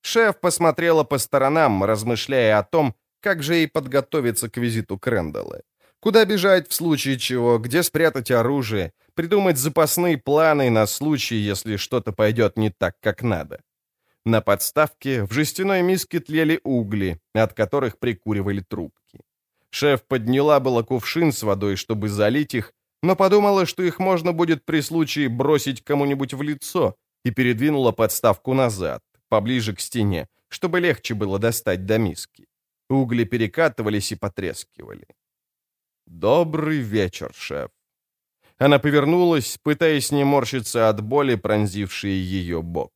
Шеф посмотрела по сторонам, размышляя о том, как же ей подготовиться к визиту Крэндалла. Куда бежать в случае чего, где спрятать оружие, придумать запасные планы на случай, если что-то пойдет не так, как надо. На подставке в жестяной миске тлели угли, от которых прикуривали трубки. Шеф подняла было кувшин с водой, чтобы залить их, но подумала, что их можно будет при случае бросить кому-нибудь в лицо, и передвинула подставку назад, поближе к стене, чтобы легче было достать до миски. Угли перекатывались и потрескивали. «Добрый вечер, шеф». Она повернулась, пытаясь не морщиться от боли, пронзившей ее бок.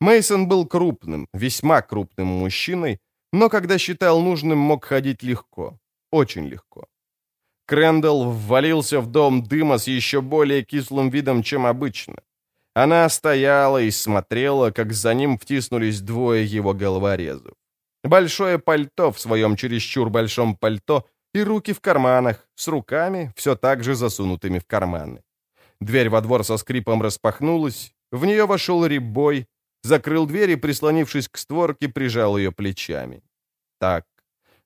Мейсон был крупным, весьма крупным мужчиной, но когда считал нужным, мог ходить легко, очень легко. Крэндалл ввалился в дом дыма с еще более кислым видом, чем обычно. Она стояла и смотрела, как за ним втиснулись двое его головорезов. Большое пальто в своем чересчур большом пальто и руки в карманах, с руками, все так же засунутыми в карманы. Дверь во двор со скрипом распахнулась, в нее вошел Рибой, закрыл дверь и, прислонившись к створке, прижал ее плечами. Так,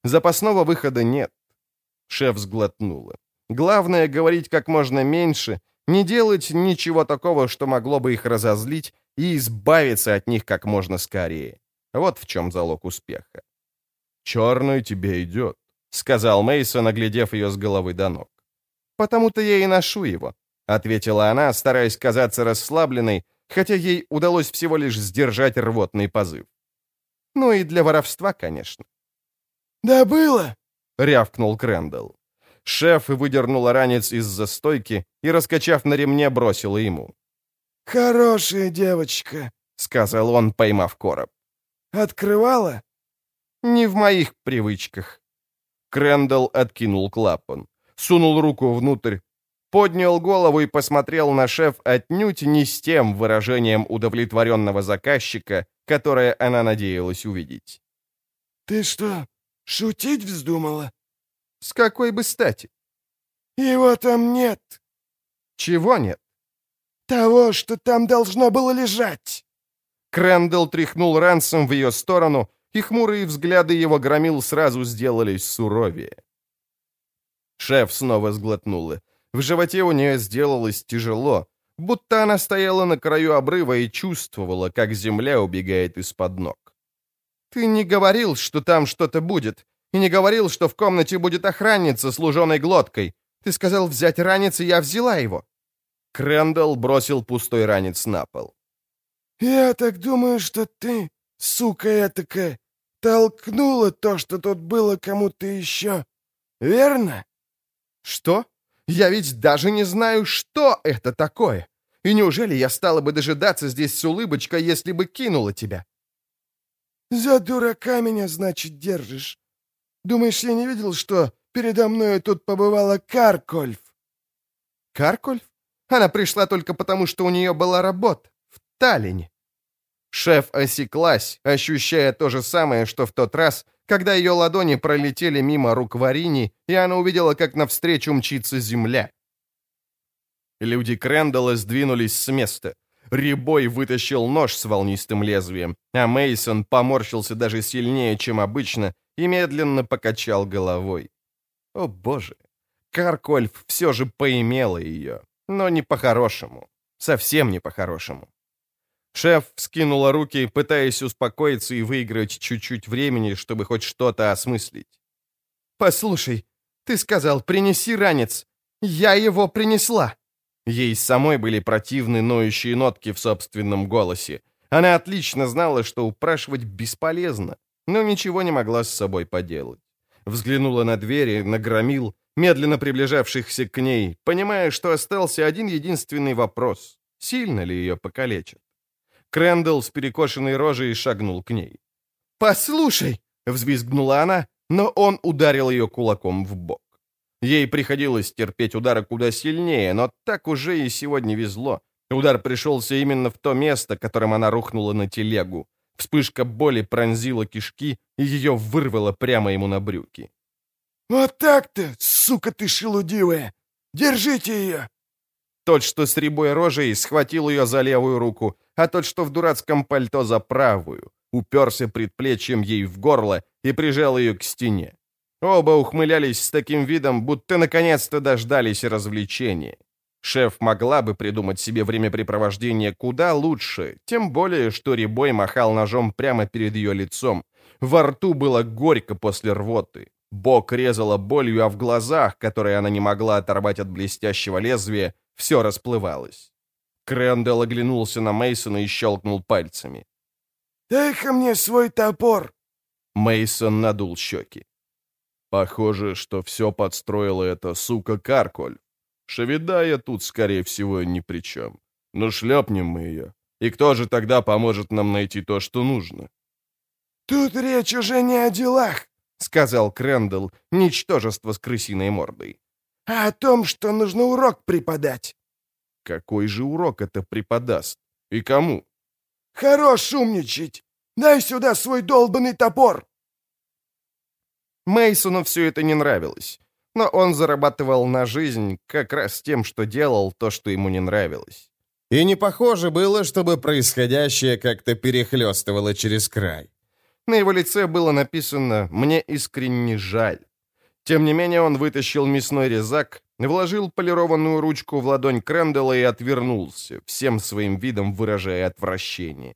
запасного выхода нет. Шеф сглотнула. Главное — говорить как можно меньше, не делать ничего такого, что могло бы их разозлить, и избавиться от них как можно скорее. Вот в чем залог успеха. «Черный тебе идет», — сказал Мейсон, оглядев ее с головы до ног. «Потому-то я и ношу его», — ответила она, стараясь казаться расслабленной, хотя ей удалось всего лишь сдержать рвотный позыв. Ну и для воровства, конечно. «Да было!» — рявкнул Крэндалл. Шеф выдернула ранец из-за стойки и, раскачав на ремне, бросила ему. «Хорошая девочка», — сказал он, поймав короб. «Открывала?» «Не в моих привычках». Крэндалл откинул клапан, сунул руку внутрь, поднял голову и посмотрел на шеф отнюдь не с тем выражением удовлетворенного заказчика, которое она надеялась увидеть. «Ты что, шутить вздумала?» «С какой бы стати?» «Его там нет». «Чего нет?» «Того, что там должно было лежать». Крэндалл тряхнул Рансом в ее сторону, и хмурые взгляды его громил сразу сделались суровее. Шеф снова сглотнула. В животе у нее сделалось тяжело, будто она стояла на краю обрыва и чувствовала, как земля убегает из-под ног. «Ты не говорил, что там что-то будет, и не говорил, что в комнате будет охранница с луженой глоткой. Ты сказал взять ранец, и я взяла его». Крэндалл бросил пустой ранец на пол. «Я так думаю, что ты, сука этакая, толкнула то, что тут было кому-то еще. Верно?» «Что? Я ведь даже не знаю, что это такое. И неужели я стала бы дожидаться здесь с улыбочкой, если бы кинула тебя?» «За дурака меня, значит, держишь. Думаешь, я не видел, что передо мной тут побывала Каркольф?» «Каркольф? Она пришла только потому, что у нее была работа в Таллине». Шеф осеклась, ощущая то же самое, что в тот раз, когда ее ладони пролетели мимо рук Варини, и она увидела, как навстречу мчится земля. Люди Крэндалла сдвинулись с места. Рибой вытащил нож с волнистым лезвием, а Мейсон поморщился даже сильнее, чем обычно, и медленно покачал головой. О боже! Каркольф все же поимела ее, но не по-хорошему. Совсем не по-хорошему. Шеф вскинула руки, пытаясь успокоиться и выиграть чуть-чуть времени, чтобы хоть что-то осмыслить. «Послушай, ты сказал, принеси ранец. Я его принесла!» Ей самой были противны ноющие нотки в собственном голосе. Она отлично знала, что упрашивать бесполезно, но ничего не могла с собой поделать. Взглянула на двери, на громил, медленно приближавшихся к ней, понимая, что остался один единственный вопрос — сильно ли ее покалечат. Крэндалл с перекошенной рожей шагнул к ней. «Послушай!» — взвизгнула она, но он ударил ее кулаком в бок. Ей приходилось терпеть удары куда сильнее, но так уже и сегодня везло. Удар пришелся именно в то место, которым она рухнула на телегу. Вспышка боли пронзила кишки, и ее вырвало прямо ему на брюки. «Вот так-то, сука ты шелудивая! Держите ее!» Тот, что с рябой рожей, схватил ее за левую руку, а тот, что в дурацком пальто, за правую, уперся предплечьем ей в горло и прижал ее к стене. Оба ухмылялись с таким видом, будто наконец-то дождались развлечения. Шеф могла бы придумать себе времяпрепровождение куда лучше, тем более, что Рябой махал ножом прямо перед ее лицом. Во рту было горько после рвоты. Бок резала болью, а в глазах, которые она не могла оторвать от блестящего лезвия, все расплывалось. Крэндалл оглянулся на Мейсона и щелкнул пальцами. «Дай-ка мне свой топор!» Мейсон надул щеки. Похоже, что все подстроила эта сука Карколь. Шевидая тут, скорее всего, ни при чем. Но шлепнем мы ее. И кто же тогда поможет нам найти то, что нужно? «Тут речь уже не о делах», — сказал Крэндалл, ничтожество с крысиной мордой, «а о том, что нужно урок преподать». Какой же урок это преподаст? И кому? «Хорош умничать! Дай сюда свой долбанный топор!» Мейсону все это не нравилось, но он зарабатывал на жизнь как раз тем, что делал то, что ему не нравилось. И не похоже было, чтобы происходящее как-то перехлестывало через край. На его лице было написано «Мне искренне жаль». Тем не менее он вытащил мясной резак, вложил полированную ручку в ладонь Крэндалла и отвернулся, всем своим видом выражая отвращение.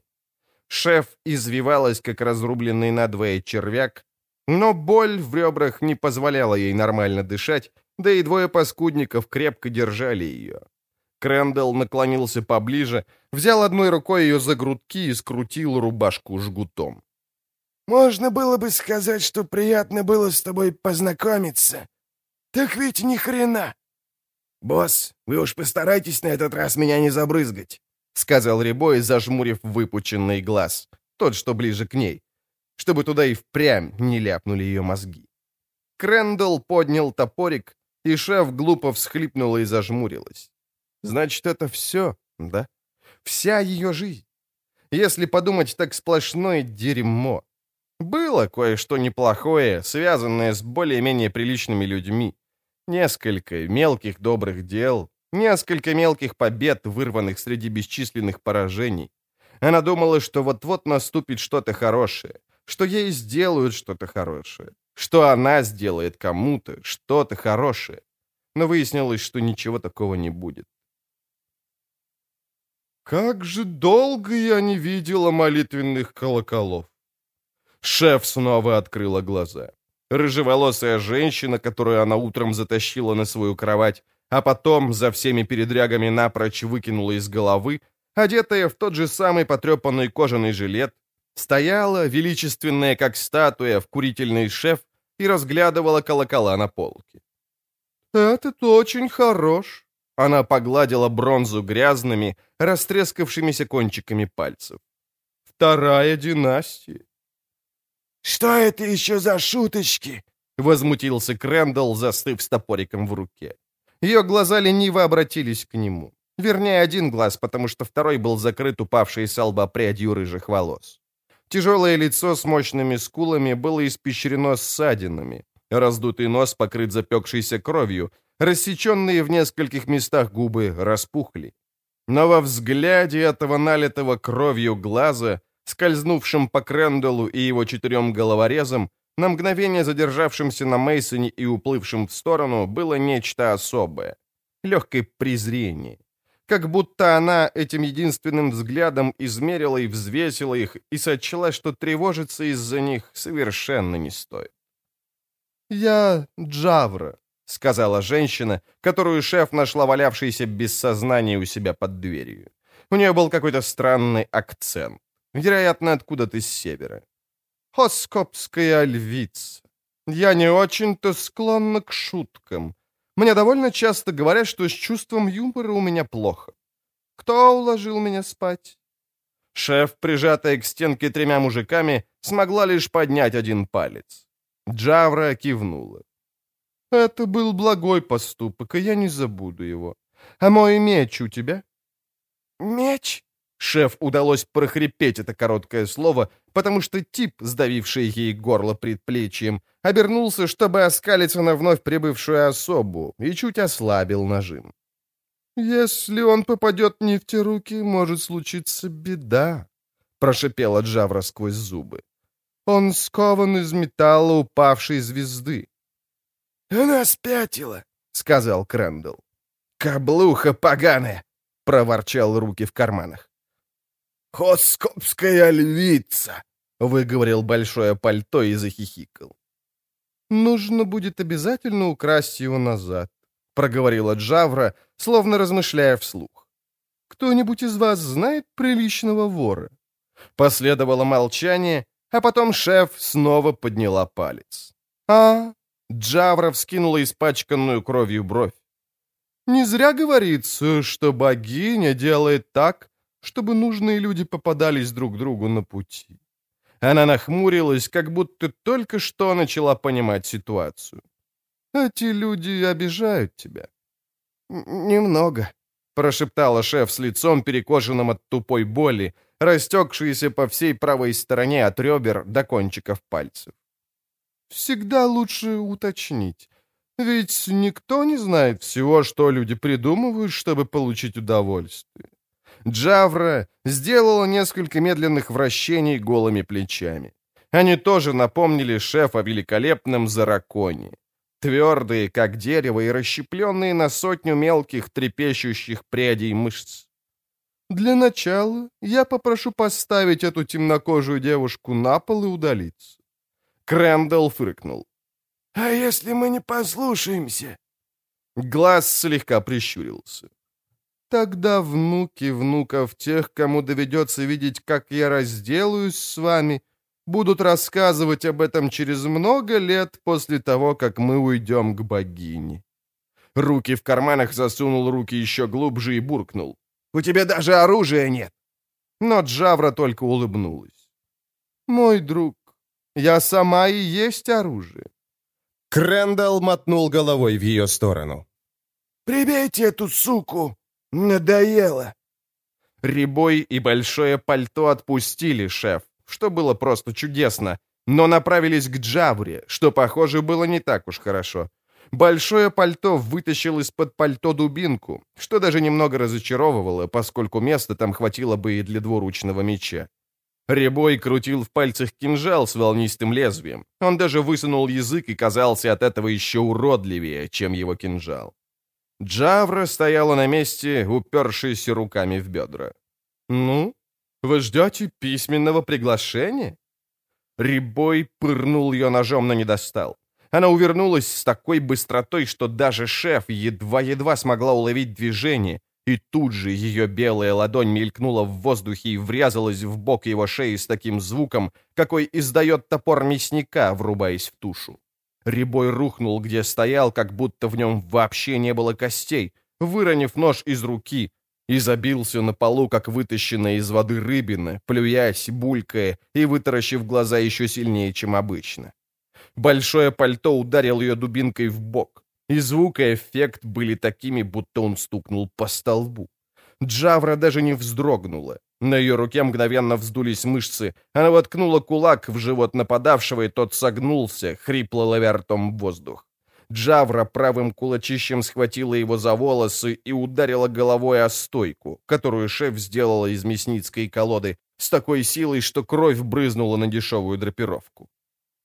Шеф извивалась, как разрубленный надвое червяк, но боль в ребрах не позволяла ей нормально дышать, да и двое паскудников крепко держали ее. Крэндалл наклонился поближе, взял одной рукой ее за грудки и скрутил рубашку жгутом. «Можно было бы сказать, что приятно было с тобой познакомиться. Так ведь ни хрена!» «Босс, вы уж постарайтесь на этот раз меня не забрызгать», — сказал Рябой, зажмурив выпученный глаз, тот, что ближе к ней чтобы туда и впрямь не ляпнули ее мозги. Крэндалл поднял топорик, и шеф глупо всхлипнула и зажмурилась. Значит, это все, да? Вся ее жизнь. Если подумать, так сплошное дерьмо. Было кое-что неплохое, связанное с более-менее приличными людьми. Несколько мелких добрых дел, несколько мелких побед, вырванных среди бесчисленных поражений. Она думала, что вот-вот наступит что-то хорошее, что ей сделают что-то хорошее, что она сделает кому-то что-то хорошее. Но выяснилось, что ничего такого не будет. Как же долго я не видела молитвенных колоколов. Шеф снова открыла глаза. Рыжеволосая женщина, которую она утром затащила на свою кровать, а потом за всеми передрягами напрочь выкинула из головы, одетая в тот же самый потрепанный кожаный жилет, Стояла, величественная как статуя, в курительный шеф и разглядывала колокола на полке. «Этот очень хорош», — она погладила бронзу грязными, растрескавшимися кончиками пальцев. «Вторая династия». «Что это еще за шуточки?» — возмутился Крэндалл, застыв с топориком в руке. Ее глаза лениво обратились к нему. Вернее, один глаз, потому что второй был закрыт упавшей с лба прядью рыжих волос. Тяжелое лицо с мощными скулами было испещрено ссадинами. Раздутый нос покрыт запекшейся кровью, рассеченные в нескольких местах губы распухли. Но во взгляде этого налитого кровью глаза, скользнувшим по Кренделу и его четырем головорезам, на мгновение задержавшимся на Мейсоне и уплывшим в сторону, было нечто особое. Легкое презрение. Как будто она этим единственным взглядом измерила и взвесила их и сочла, что тревожиться из-за них совершенно не стоит. «Я Джавра», — сказала женщина, которую шеф нашла валявшейся без сознания у себя под дверью. У нее был какой-то странный акцент, вероятно, откуда-то с севера. «Хоскопская львица. Я не очень-то склонна к шуткам. Мне довольно часто говорят, что с чувством юмора у меня плохо. Кто уложил меня спать?» Шеф, прижатая к стенке тремя мужиками, смогла лишь поднять один палец. Джавра кивнула. Это был благой поступок, и я не забуду его. А мой меч у тебя?» «Меч?» Шеф удалось прохрипеть это короткое слово, потому что тип, сдавивший ей горло предплечьем, обернулся, чтобы оскалиться на вновь прибывшую особу, и чуть ослабил нажим. «Если он попадет не в те руки, может случиться беда», — прошипела Джавра сквозь зубы. «Он скован из металла упавшей звезды. «Она спятила», — сказал Крэндалл. «Каблуха поганая!» — проворчал руки в карманах. «Хоскопская львица!» — выговорил большое пальто и захихикал. «Нужно будет обязательно украсть его назад», — проговорила Джавра, словно размышляя вслух. «Кто-нибудь из вас знает приличного вора?» Последовало молчание, а потом шеф снова подняла палец. «А, Джавра вскинула испачканную кровью бровь. «Не зря говорится, что богиня делает так, чтобы нужные люди попадались друг другу на пути». Она нахмурилась, как будто только что начала понимать ситуацию. «Эти люди обижают тебя». «Немного», — прошептала шеф с лицом, перекошенным от тупой боли, растекшейся по всей правой стороне от ребер до кончиков пальцев всегда лучше уточнить. Ведь никто не знает всего, что люди придумывают, чтобы получить удовольствие. Джавра сделала несколько медленных вращений голыми плечами. Они тоже напомнили шеф о великолепном зараконе. Твердые, как дерево, и расщепленные на сотню мелких трепещущих прядей мышц. Для начала я попрошу поставить эту темнокожую девушку на пол и удалиться. Крэндалл фыркнул. «А если мы не послушаемся?» Глаз слегка прищурился. «Тогда внуки внуков тех, кому доведется видеть, как я разделаюсь с вами, будут рассказывать об этом через много лет после того, как мы уйдем к богине». Руки в карманах засунул руки еще глубже и буркнул. «У тебя даже оружия нет!» Но Джавра только улыбнулась. «Мой друг, я сама и есть оружие». Крэндалл мотнул головой в ее сторону. «Прибейте эту суку! Надоело!» Рябой и большое пальто отпустили шеф, что было просто чудесно, но направились к Джавре, что, похоже, было не так уж хорошо. Большое пальто вытащил из-под пальто дубинку, что даже немного разочаровывало, поскольку места там хватило бы и для двуручного меча. Рябой крутил в пальцах кинжал с волнистым лезвием. Он даже высунул язык и казался от этого еще уродливее, чем его кинжал. Джавра стояла на месте, упершись руками в бедра. «Ну, вы ждете письменного приглашения?» Рябой пырнул ее ножом, но не достал. Она увернулась с такой быстротой, что даже шеф едва-едва смогла уловить движение, и тут же ее белая ладонь мелькнула в воздухе и врезалась в бок его шеи с таким звуком, какой издает топор мясника, врубаясь в тушу. Рябой рухнул, где стоял, как будто в нем вообще не было костей, выронив нож из руки, и забился на полу, как вытащенная из воды рыбина, плюясь, булькая и вытаращив глаза еще сильнее, чем обычно. Большое пальто ударил ее дубинкой в бок. И звук и эффект были такими, будто он стукнул по столбу. Джавра даже не вздрогнула. На ее руке мгновенно вздулись мышцы. Она воткнула кулак в живот нападавшего, и тот согнулся, хрипло ловя ртом воздух. Джавра правым кулачищем схватила его за волосы и ударила головой о стойку, которую шеф сделала из мясницкой колоды, с такой силой, что кровь брызнула на дешевую драпировку.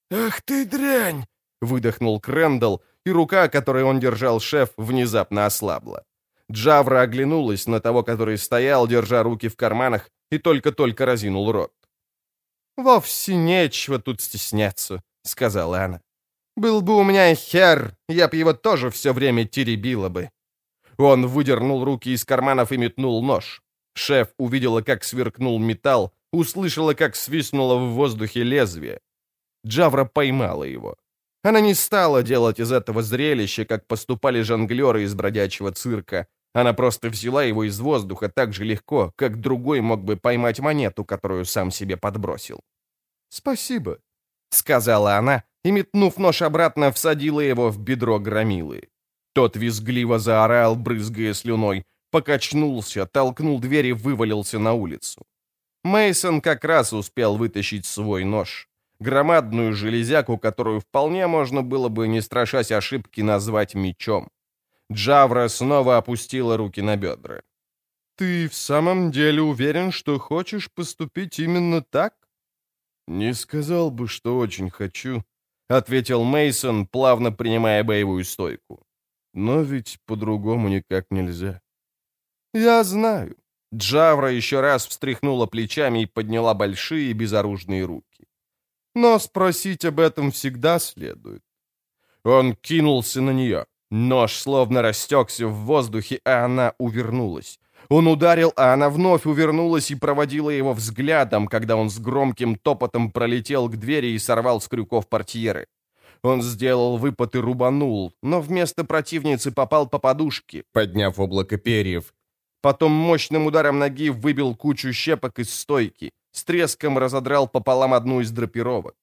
«Ах ты дрянь!» — выдохнул Крэндалл, и рука, которой он держал шеф, внезапно ослабла. Джавра оглянулась на того, который стоял, держа руки в карманах, и только-только разинул рот. «Вовсе нечего тут стесняться», — сказала она. «Был бы у меня хер, я б его тоже все время теребила бы». Он выдернул руки из карманов и метнул нож. Шеф увидела, как сверкнул металл, услышала, как свистнуло в воздухе лезвие. Джавра поймала его. Она не стала делать из этого зрелища, как поступали жонглеры из бродячего цирка. Она просто взяла его из воздуха так же легко, как другой мог бы поймать монету, которую сам себе подбросил. «Спасибо», — сказала она, и, метнув нож обратно, всадила его в бедро громилы. Тот визгливо заорал, брызгая слюной, покачнулся, толкнул дверь и вывалился на улицу. Мейсон как раз успел вытащить свой нож. Громадную железяку, которую вполне можно было бы, не страшась ошибки, назвать мечом. Джавра снова опустила руки на бедра. «Ты в самом деле уверен, что хочешь поступить именно так?» «Не сказал бы, что очень хочу», — ответил Мейсон, плавно принимая боевую стойку. «Но ведь по-другому никак нельзя». «Я знаю». Джавра еще раз встряхнула плечами и подняла большие безоружные руки. «Но спросить об этом всегда следует». Он кинулся на нее. Нож словно растекся в воздухе, а она увернулась. Он ударил, а она вновь увернулась и проводила его взглядом, когда он с громким топотом пролетел к двери и сорвал с крюков портьеры. Он сделал выпад и рубанул, но вместо противницы попал по подушке, подняв облако перьев. Потом мощным ударом ноги выбил кучу щепок из стойки, с треском разодрал пополам одну из драпировок.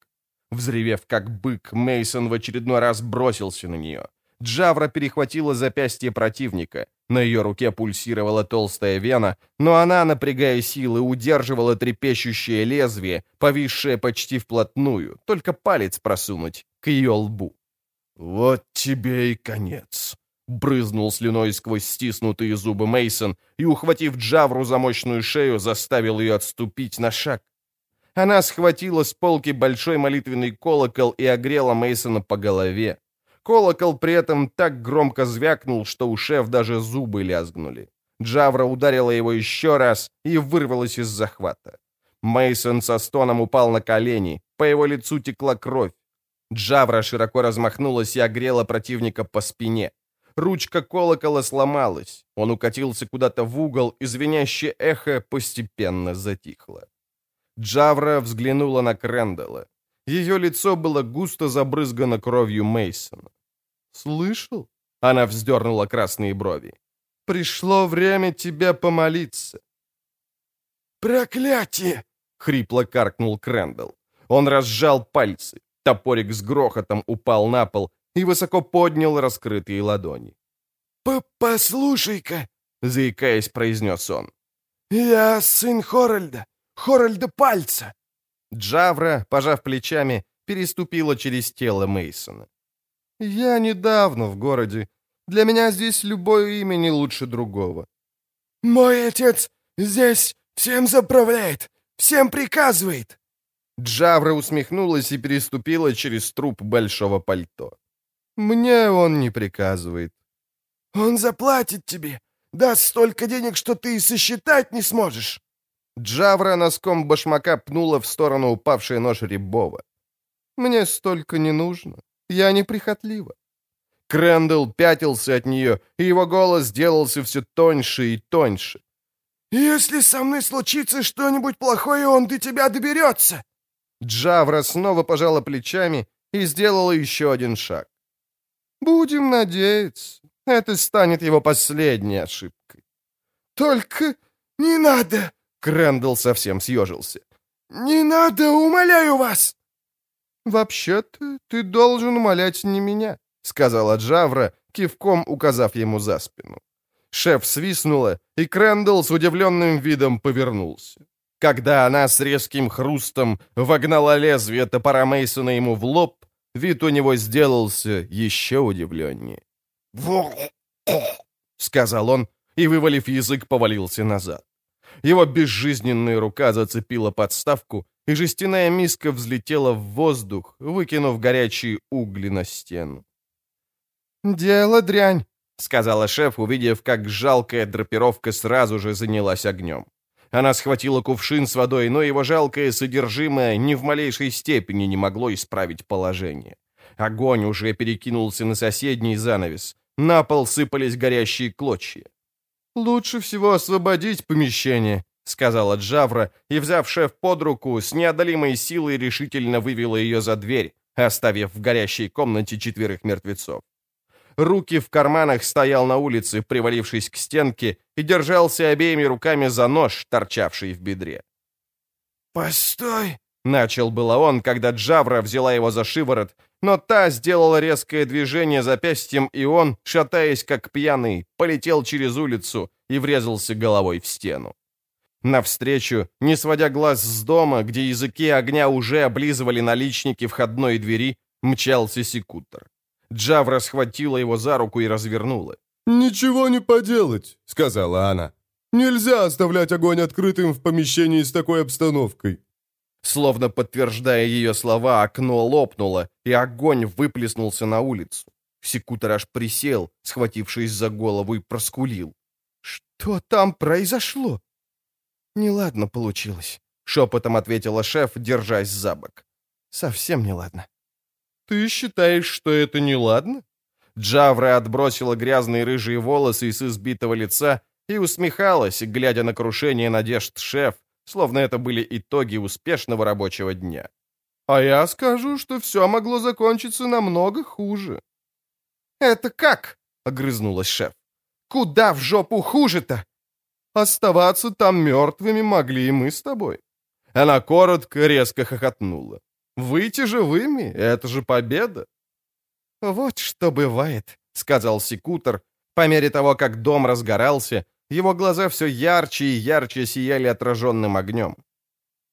Взревев как бык, Мейсон в очередной раз бросился на нее. Джавра перехватила запястье противника. На ее руке пульсировала толстая вена, но она, напрягая силы, удерживала трепещущее лезвие, повисшее почти вплотную, только палец просунуть к ее лбу. «Вот тебе и конец!» Брызнул слюной сквозь стиснутые зубы Мейсон и, ухватив Джавру за мощную шею, заставил ее отступить на шаг. Она схватила с полки большой молитвенный колокол и огрела Мейсона по голове. Колокол при этом так громко звякнул, что у шеф даже зубы лязгнули. Джавра ударила его еще раз и вырвалась из захвата. Мейсон со стоном упал на колени, по его лицу текла кровь. Джавра широко размахнулась и огрела противника по спине. Ручка колокола сломалась. Он укатился куда-то в угол, и звенящее эхо постепенно затихло. Джавра взглянула на Крэндалла. Ее лицо было густо забрызгано кровью Мейсона. «Слышал?» — она вздернула красные брови. «Пришло время тебе помолиться». «Проклятие!» — хрипло каркнул Крэндалл. Он разжал пальцы. Топорик с грохотом упал на пол и высоко поднял раскрытые ладони. «Послушай-ка!» — заикаясь, произнес он. «Я сын Хоральда, Хоральда Пальца. Джавра, пожав плечами, переступила через тело Мейсона. «Я недавно в городе. Для меня здесь любое имя не лучше другого». «Мой отец здесь всем заправляет, всем приказывает». Джавра усмехнулась и переступила через труп большого пальто. «Мне он не приказывает». «Он заплатит тебе, даст столько денег, что ты и сосчитать не сможешь». Джавра носком башмака пнула в сторону упавшей нож Рябова. «Мне столько не нужно. Я неприхотлива». Крэндалл пятился от нее, и его голос сделался все тоньше и тоньше. «Если со мной случится что-нибудь плохое, он до тебя доберется!» Джавра снова пожала плечами и сделала еще один шаг. «Будем надеяться, это станет его последней ошибкой». «Только не надо!» Крэндалл совсем съежился. «Не надо, умоляю вас!» «Вообще-то ты должен умолять не меня», — сказала Джавра, кивком указав ему за спину. Шеф свистнула, и Крэндалл с удивленным видом повернулся. Когда она с резким хрустом вогнала лезвие топора Мейсона ему в лоб, вид у него сделался еще удивленнее. сказал он, и, вывалив язык, повалился назад. Его безжизненная рука зацепила подставку, и жестяная миска взлетела в воздух, выкинув горячие угли на стену. «Дело дрянь», — сказала шеф, увидев, как жалкая драпировка сразу же занялась огнем. Она схватила кувшин с водой, но его жалкое содержимое ни в малейшей степени не могло исправить положение. Огонь уже перекинулся на соседний занавес. На пол сыпались горящие клочья. «Лучше всего освободить помещение», — сказала Джавра, и, взяв шеф под руку, с неодолимой силой решительно вывела ее за дверь, оставив в горящей комнате четверых мертвецов. Руки в карманах стоял на улице, привалившись к стенке, и держался обеими руками за нож, торчавший в бедре. «Постой!» — начал было он, когда Джавра взяла его за шиворот, но та сделала резкое движение запястьем, и он, шатаясь как пьяный, полетел через улицу и врезался головой в стену. Навстречу, не сводя глаз с дома, где языки огня уже облизывали наличники входной двери, мчался секутор. Джавра схватила его за руку и развернула. «Ничего не поделать», — сказала она. «Нельзя оставлять огонь открытым в помещении с такой обстановкой. Словно подтверждая ее слова, окно лопнуло, и огонь выплеснулся на улицу. Секутор аж присел, схватившись за голову, и проскулил. «Что там произошло?» «Неладно получилось», — шепотом ответила шеф, держась за бок. «Совсем неладно». «Ты считаешь, что это неладно?» Джавра отбросила грязные рыжие волосы из избитого лица и усмехалась, глядя на крушение надежд шеф, словно это были итоги успешного рабочего дня. А я скажу, что все могло закончиться намного хуже. «Это как?» — огрызнулась шеф. «Куда в жопу хуже-то?» «Оставаться там мертвыми могли и мы с тобой». Она коротко, резко хохотнула. «Выйти живыми — это же победа!» «Вот что бывает», — сказал секутор, по мере того, как дом разгорался его глаза все ярче и ярче сияли отраженным огнем.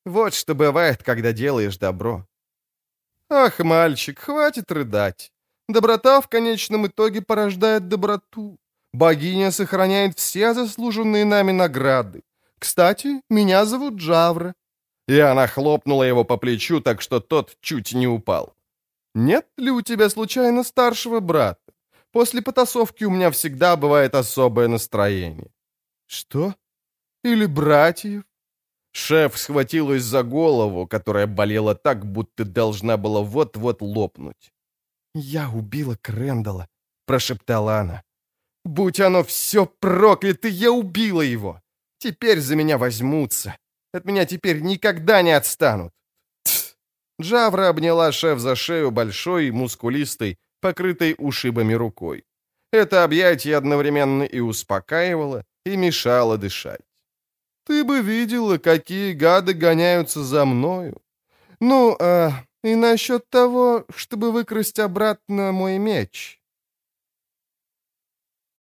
Вот что бывает, когда делаешь добро. Ах, мальчик, хватит рыдать. Доброта в конечном итоге порождает доброту. Богиня сохраняет все заслуженные нами награды. Кстати, меня зовут Джавра. И она хлопнула его по плечу, так что тот чуть не упал. Нет ли у тебя случайно старшего брата? После потасовки у меня всегда бывает особое настроение. «Что? Или братьев?» Шеф схватилась за голову, которая болела так, будто должна была вот-вот лопнуть. «Я убила Крэндала», — прошептала она. «Будь оно все проклято, я убила его! Теперь за меня возьмутся. От меня теперь никогда не отстанут!» Тс. Джавра обняла шеф за шею большой, мускулистой, покрытой ушибами рукой. Это объятие одновременно и успокаивало, и мешало дышать. Ты бы видела, какие гады гоняются за мною. Ну, а и насчет того, чтобы выкрасть обратно мой меч.